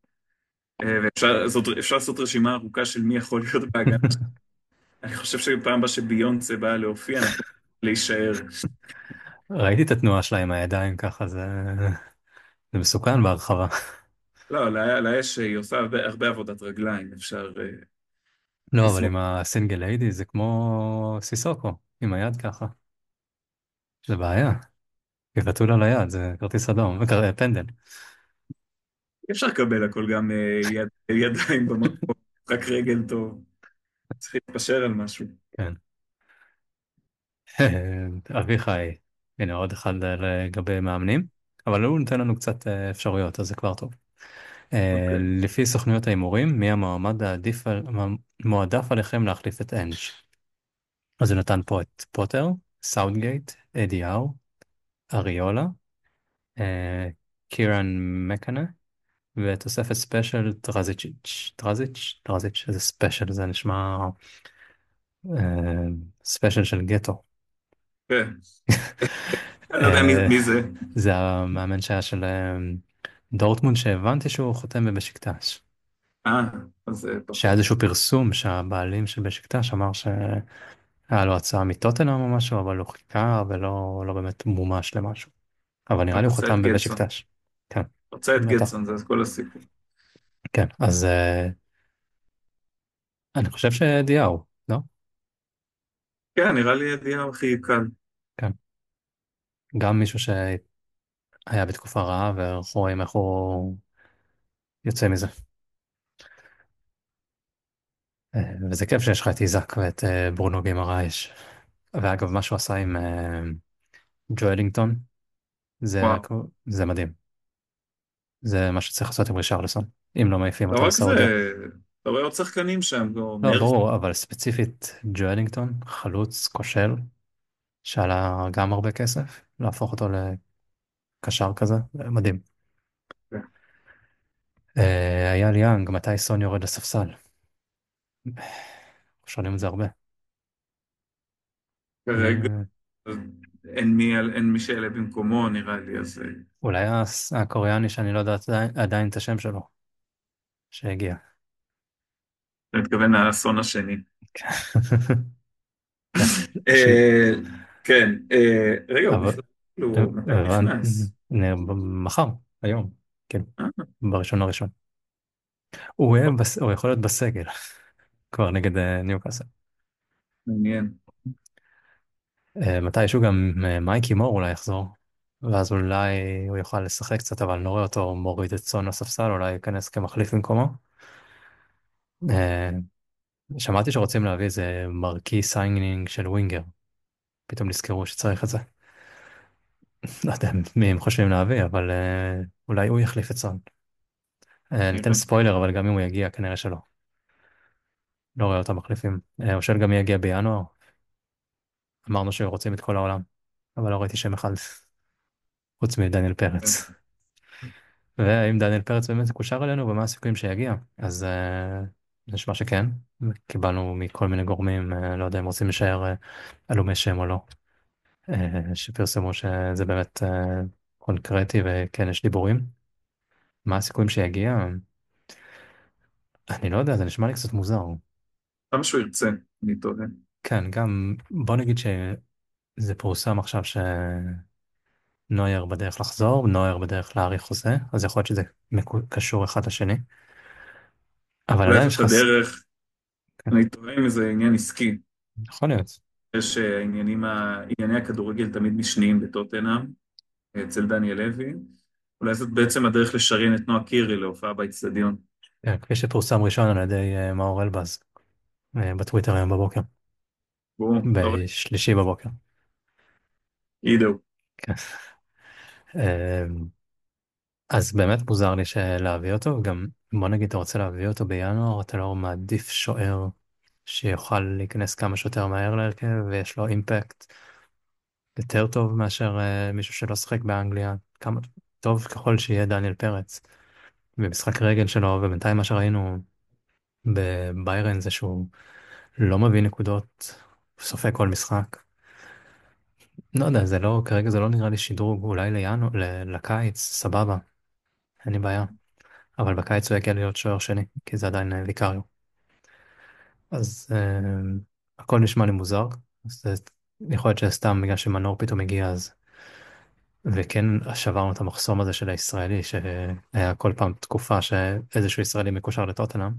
ואפשר לעשות רשימה ארוכה של מי יכול להיות בהגנה. <laughs> אני חושב שפעם הבאה שביונסה באה להופיע, אנחנו להישאר. ראיתי את התנועה שלה עם הידיים ככה, זה, זה מסוכן בהרחבה. לא, לה- לאש היא עושה הרבה, הרבה עבודת רגליים, אפשר אה, לא, אבל לסמוך. עם הסינגל ליידי זה כמו סיסוקו, עם היד ככה. זה בעיה. יבטאו לה ליד, זה כרטיס אדום, כר- פנדל. אי אפשר לקבל הכל גם אה, יד, ידיים במקום, רק רגל טוב. צריך להתפשר על משהו. כן. <laughs> אביחי, הנה עוד אחד לגבי מאמנים, אבל הוא נותן לנו קצת אה, אפשרויות, אז זה כבר טוב. אה, אוקיי. לפי סוכנויות ההימורים, מי המועמד העדיף, מועדף עליכם להחליף את אנג'? אז הוא נתן פה את פוטר, סאוטגייט, אדי האו, איראולה, אה, קירן מקנה, ותוספת special טרזיצ'יץ'. טרזיץ'? טרזיץ', איזה special, זה נשמע special של גטו. כן. <laughs> אני לא יודע מי, אה, מי זה. זה המאמן שהיה של אה, דורטמונד שהבנתי שהוא חותם בבשיקטש. אה, אז זה שהיה. איזשהו פרסום שהבעלים של בשיקטש אמר שהיה לו הצעה מטוטנאם או משהו, אבל הוא חיכה ולא לא באמת מומש למשהו. אבל נראה לי הוא גאטוסו. בבשיקטש. כן, רוצה את. גאטוסו, זה כל הסיפור. כן, אז אה, אני חושב שדיאו, לא? כן, נראה לי הידיעה הכי קל. גם מישהו שהיה בתקופה רעה ואנחנו רואים איך הוא יוצא מזה. אה, וזה כיף שיש לך את איזק ואת אה, ברונו גימרייש. ואגב, מה שהוא עשה עם אה, ג'ו אלינגטון, זה, וואו. זה מדהים. זה מה שצריך לעשות עם רישרלסון, אם לא מעיפים לא אותו רק זה, לסעודיה. אתה רואה עוד שחקנים שם, כמו לא, מרפי. ברור, אבל ספציפית ג'ו אלינגטון, חלוץ כושל, שעלה גם הרבה כסף, להפוך אותו לקשר כזה, זה מדהים. כן. אה, אייל יאנג, מתי סון יורד לספסל? שואלים את זה הרבה. כרגע אה, אין מי, אין מי שיעלה במקומו, נראה לי, אז אה, אולי הס- הקוריאני שאני לא יודע עדיין עדיין את השם שלו, שהגיע. אני מתכוון לאסון השני. כן, ש... אה, כן, אה, רגע, הוא אבל בכלל, כאילו, מתי נכנס? מחר, היום, כן, אה, בראשון לראשון. הוא יהיה בס... הוא יכול להיות בסגל, <laughs> כבר נגד אה, ניוקאסל. מעניין. אה, מתישהו גם אה, מייקי מור אולי יחזור, ואז אולי הוא יוכל לשחק קצת, אבל נראה אותו מוריד את סון לספסל, אולי ייכנס כמחליף במקומו. אה, שמעתי שרוצים להביא איזה marquee signing של winger, פתאום נזכרו שצריך את זה. לא יודע מי הם חושבים להביא, אבל אה, אולי הוא יחליף את סון. אה, ניתן נראה. ספוילר, אבל גם אם הוא יגיע, כנראה שלא. לא רואה אותם מחליפים. אה, שואל גם מי יגיע בינואר. אמרנו שרוצים את כל העולם, אבל לא ראיתי שם אחד, חוץ מדניאל פרץ. והאם דניאל פרץ באמת מקושר אלינו, ומה הסיכויים שיגיע? אז אה, נשמע שכן. קיבלנו מכל מיני גורמים, אה, לא יודע אם רוצים להישאר אה, עלומי שם או לא, שפרסמו שזה באמת אה, קונקרטי וכן יש דיבורים. מה הסיכויים שיגיע? אני לא יודע, זה נשמע לי קצת מוזר. כמה שהוא ירצה, אני טועה. כן, גם בוא נגיד שזה פורסם עכשיו שנוייר בדרך לחזור, נוייר בדרך להאריך חוזה, אז יכול להיות שזה קשור אחד לשני, אבל אולי עדיין יש לך... כן, אני טועה אם זה עניין עסקי. יכול להיות. יש אה, הכדורגל תמיד משניים בטוטנאם, אצל דניאל לוי. אולי זאת בעצם הדרך לשריין את נועה קירי להופעה באצטדיון. כן, כפי שפורסם ראשון על ידי אה, מאור אלבז אה, בטוויטר היום בבוקר. בשלישי בבוקר. עידו. כן. אה, אז באמת מוזר לי להביא אותו, גם בוא נגיד אתה רוצה להביא אותו בינואר, אתה לא מעדיף שוער שיוכל להיכנס כמה שיותר מהר להרכב ויש לו אימפקט יותר טוב מאשר אה, מישהו שלא שיחק באנגליה, כמה טוב ככל שיהיה דניאל פרץ. במשחק רגל שלו, ובינתיים מה שראינו בביירן זה שהוא לא מביא נקודות, הוא סופג כל משחק. לא יודע, זה לא, כרגע זה לא נראה לי שדרוג, אולי לינואר, לקיץ, סבבה, אין לי בעיה. אבל בקיץ הוא יגיע להיות שוער שני, כי זה עדיין אה, ויקריו. אז אה, הכל נשמע לי מוזר, אז זה יכול להיות שסתם בגלל שמנור פתאום הגיע אז וכן שברנו את המחסום הזה של הישראלי, שהיה כל פעם תקופה שאיזשהו ישראלי מקושר לטוטנאם,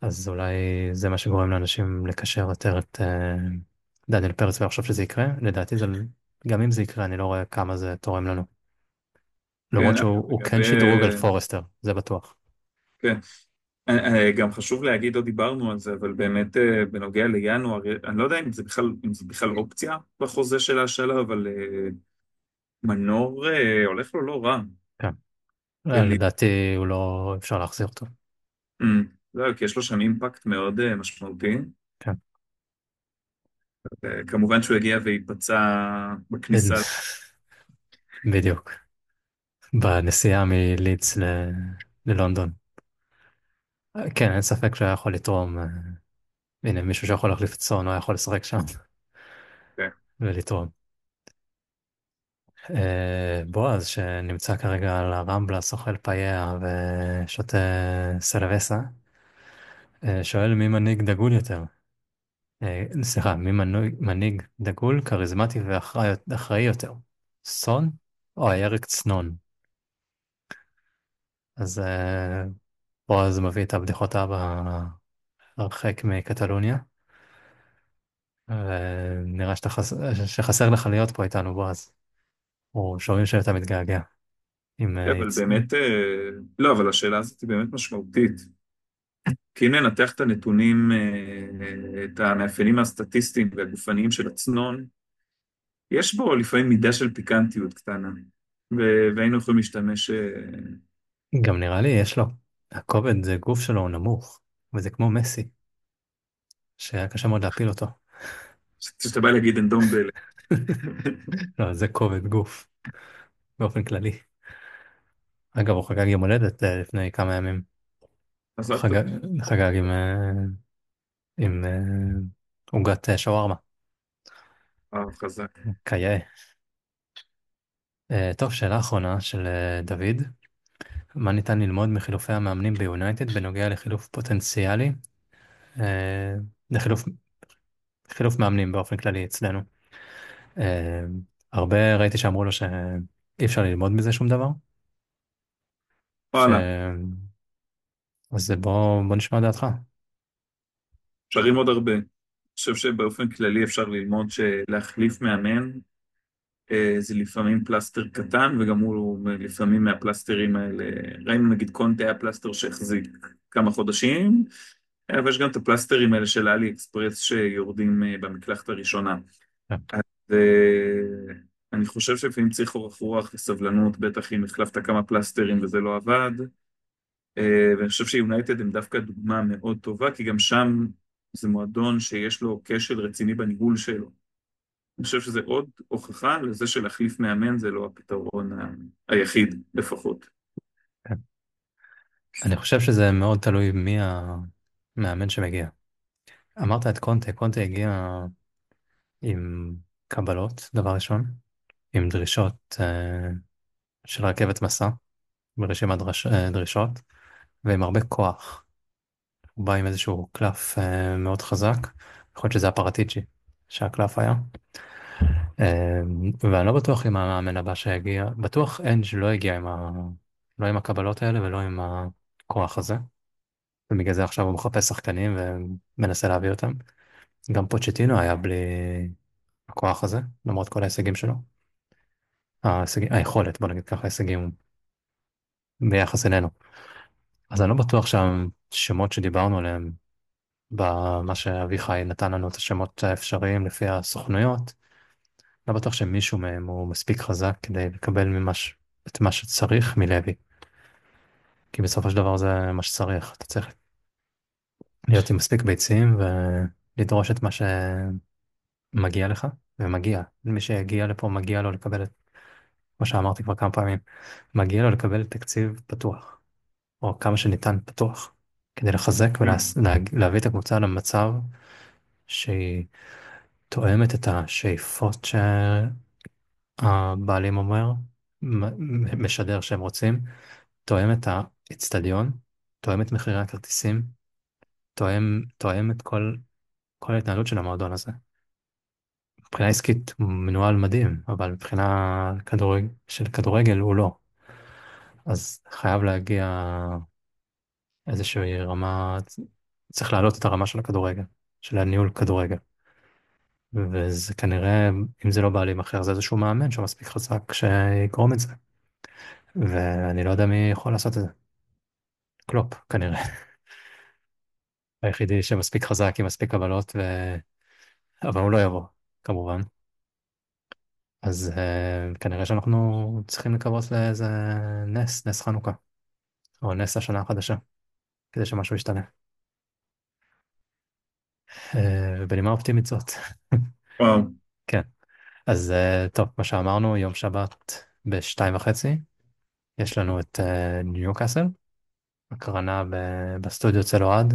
אז אולי זה מה שגורם לאנשים לקשר יותר את אה, דניאל פרץ ולחשוב שזה יקרה. לדעתי זה, גם אם זה יקרה, אני לא רואה כמה זה תורם לנו. למרות כן, שהוא הוא כן לגבי... שדרוג על פורסטר, זה בטוח. כן. אה, אה, גם חשוב להגיד, לא דיברנו על זה, אבל באמת אה, בנוגע לינואר, אני לא יודע אם זה בכלל, אם זה בכלל אופציה בחוזה של ההשאלה, אבל מנור הולך לו לא רע. כן. לדעתי הוא לא אפשר להחזיר אותו. לא, כי יש לו שם אימפקט מאוד משמעותי. כן. כמובן שהוא יגיע וייפצע בכניסה. בדיוק. בנסיעה מלידס ללונדון. כן, אין ספק שהוא היה יכול לתרום. אה, הנה, מישהו שיכול להחליף את סון, הוא היה יכול לשחק שם כן. ולתרום. אה, בועז, שנמצא כרגע על הרמבלה, סוחל פאיה ושותה סרבסה, אה, שואל מי מנהיג דגול יותר. אה, סליחה, מי מנהיג, מנהיג דגול, כריזמטי ואחראי יותר? סון או הירק צנון? אז אה, בועז מביא את הבדיחות אבא הרחק מקטלוניה. ונראה שאתה חס... שחסר לך להיות פה איתנו, בועז. או שומעים שאתה מתגעגע. עם... כן, אה, אבל צ- באמת, אה, לא, אבל השאלה הזאת היא באמת משמעותית. כי אם ננתח את הנתונים, אה, את המאפיינים הסטטיסטיים והגופניים של הצנון, יש בו לפעמים מידה של פיקנטיות קטנה, והיינו יכולים להשתמש... גם נראה לי יש לו. הכובד, זה גוף שלו הוא נמוך, וזה כמו מסי, שהיה קשה מאוד להפיל אותו. כשאתה בא להגיד אנדומבל, <laughs> לא, זה כובד גוף, באופן כללי. אגב, הוא חגג יום הולדת אה, לפני כמה ימים. טוב. חגג, חגג עם, אה, עם אה, עוגת שווארמה. אה, חזק. כיאה. אה, טוב, שאלה אחרונה של דוד. מה ניתן ללמוד מחילופי המאמנים ביונייטד בנוגע לחילוף פוטנציאלי, אה, לחילוף חילוף מאמנים באופן כללי אצלנו. אה, הרבה ראיתי שאמרו לו שאי אפשר ללמוד מזה שום דבר. ש... וואלה, אז בוא, בוא נשמע דעתך. אפשרים עוד הרבה. אני חושב שבאופן כללי אפשר ללמוד שלהחליף מאמן זה לפעמים פלסטר קטן, וגם הוא לפעמים מהפלסטרים האלה, ראינו נגיד קונטה היה פלסטר שהחזיק כמה חודשים, אבל יש גם את הפלסטרים האלה של אלי אקספרס שיורדים אה, במקלחת הראשונה. כן, אז אה, אני חושב שלפעמים צריך אורך רוח וסבלנות, בטח אם החלפת כמה פלסטרים וזה לא עבד. אה, ואני חושב שיונייטד הם דווקא דוגמה מאוד טובה, כי גם שם זה מועדון שיש לו כשל רציני בניהול שלו. אני חושב שזה עוד הוכחה לזה שלהחליף מאמן זה לא הפתרון היחיד לפחות. כן. אני חושב שזה מאוד תלוי מי המאמן שמגיע. אמרת את קונטה, קונטה הגיע עם קבלות, דבר ראשון, עם דרישות אה, של רכבת מסע, ברשימת דרש, אה, דרישות, ועם הרבה כוח. הוא בא עם איזשהו קלף אה, מאוד חזק, יכול להיות שזה הפרטיג'י שהקלף היה. אה, ואני לא בטוח אם המאמן הבא שיגיע, בטוח אנג' לא הגיע עם ה... לא עם הקבלות האלה ולא עם הכוח הזה. ובגלל זה עכשיו הוא מחפש שחקנים ומנסה להביא אותם. גם פוצ'טינו היה בלי הכוח הזה, למרות כל ההישגים שלו. ההישג... היכולת, בוא נגיד ככה, ההישגים ביחס אלינו. אז אני לא בטוח שהשמות שדיברנו עליהם, במה שאביחי נתן לנו את השמות האפשריים לפי הסוכנויות, לא בטוח שמישהו מהם הוא מספיק חזק כדי לקבל ממש את מה שצריך מלוי. כי בסופו של דבר זה מה שצריך. אתה צריך להיות עם מספיק ביצים ולדרוש את מה שמגיע לך, ומגיע. מי שיגיע לפה מגיע לו לקבל את, כמו שאמרתי כבר כמה פעמים, מגיע לו לקבל תקציב פתוח, או כמה שניתן פתוח, כדי לחזק ולהביא את הקבוצה למצב שהיא תואמת את השאיפות שהבעלים אומר, משדר שהם רוצים, תואם את האצטדיון, תואם את מחירי הכרטיסים, תואם, תואם את כל, כל ההתנהלות של המועדון הזה. מבחינה עסקית הוא מנוהל מדהים, אבל מבחינה כדורג... של כדורגל הוא לא. אז חייב להגיע איזושהי רמה, צריך להעלות את הרמה של הכדורגל, של הניהול כדורגל. וזה כנראה, אם זה לא בעלים אחר, זה איזשהו מאמן שהוא מספיק חזק שיגרום את זה. ואני לא יודע מי יכול לעשות את זה. קלופ, כנראה. <laughs> היחידי שמספיק חזק עם מספיק קבלות, ו... אבל הוא לא יבוא, כמובן. אז uh, כנראה שאנחנו צריכים לקוות לאיזה נס, נס חנוכה, או נס השנה החדשה, כדי שמשהו ישתנה. Uh, בנימה אופטימית זאת. וואו. כן. אז uh, טוב, מה שאמרנו, יום שבת בשתיים וחצי, יש לנו את uh, ניוקאסל, הקרנה ב- בסטודיו אצל אוהד,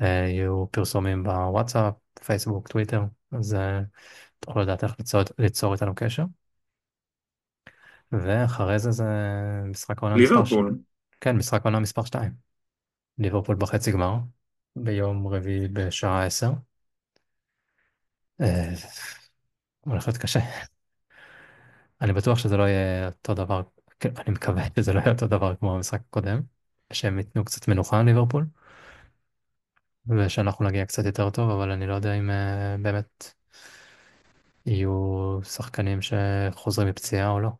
יהיו פרסומים בוואטסאפ, פייסבוק, טוויטר, אז תוכלו לדעת איך ליצור, ליצור איתנו קשר. ואחרי זה זה משחק העונה מספר... ליברפול. כן, משחק העונה מספר 2. ליברפול בחצי גמר, ביום רביעי בשעה 10. אה, הולך להיות קשה. אני בטוח שזה לא יהיה אותו דבר, כן, אני מקווה שזה לא יהיה אותו דבר כמו המשחק הקודם, שהם ייתנו קצת מנוחה ליברפול, ושאנחנו נגיע קצת יותר טוב, אבל אני לא יודע אם uh, באמת יהיו שחקנים שחוזרים מפציעה או לא.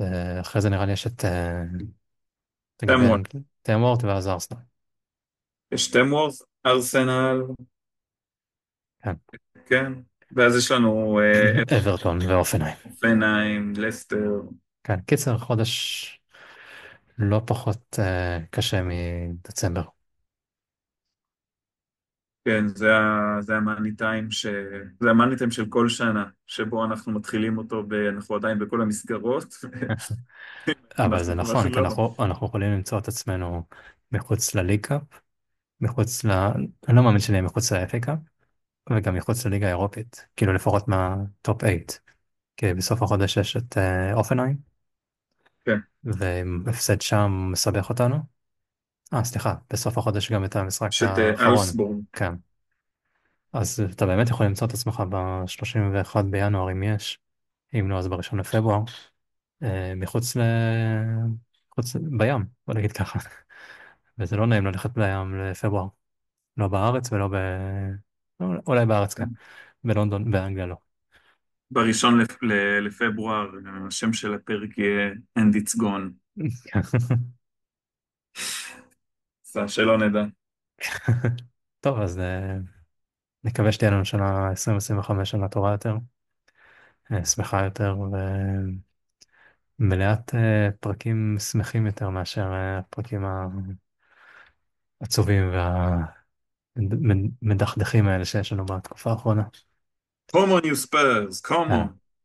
uh, אחרי זה נראה לי יש את... לגבי טמוורט. טמוורט ואז ארסנל. יש טמוורט, ארסנל, כן. כן. ואז יש לנו אה, אברטון ואופנהיים. אופנהיים, לסטר. כן, קיצר, חודש לא פחות אה, קשה מדצמבר. כן, זה, ה- זה המאני טיים ש... זה ה money time של כל שנה, שבו אנחנו מתחילים אותו, ב... אנחנו עדיין בכל המסגרות, <laughs> אבל זה נכון, כי לא. אנחנו, אנחנו יכולים למצוא את עצמנו מחוץ לליגה, מחוץ ל... אני לא מאמין שנהיה מחוץ ל FA Cup, וגם מחוץ לליגה האירופית, כאילו לפחות מה top 8. כי בסוף החודש יש את אה, הופנהיים, כן, והפסד שם מסבך אותנו. אה, סליחה, בסוף החודש גם את המשחק יש את אה, האחרון. כן. אז אתה באמת יכול למצוא את עצמך ב-31 בינואר, אם יש, אם לא, אז ב-1 לפברואר, אה, מחוץ ל... מחוץ... בים, בוא נגיד ככה. <laughs> וזה לא נעים ללכת לים לפברואר. לא בארץ ולא ב... לא, אולי בארץ כן. בלונדון, באנגליה לא. בראשון לפ... ל- לפברואר, השם של הפרק יהיה And It's Gone. <laughs> אז שלא נדע. <laughs> טוב, אז אה, נקווה שתהיה לנו שנה 2025 שנה טובה יותר, אה, שמחה יותר ומלאת אה, פרקים שמחים יותר מאשר הפרקים העצובים והמדכדכים האלה שיש לנו בתקופה האחרונה. Come on you Spurs, come on.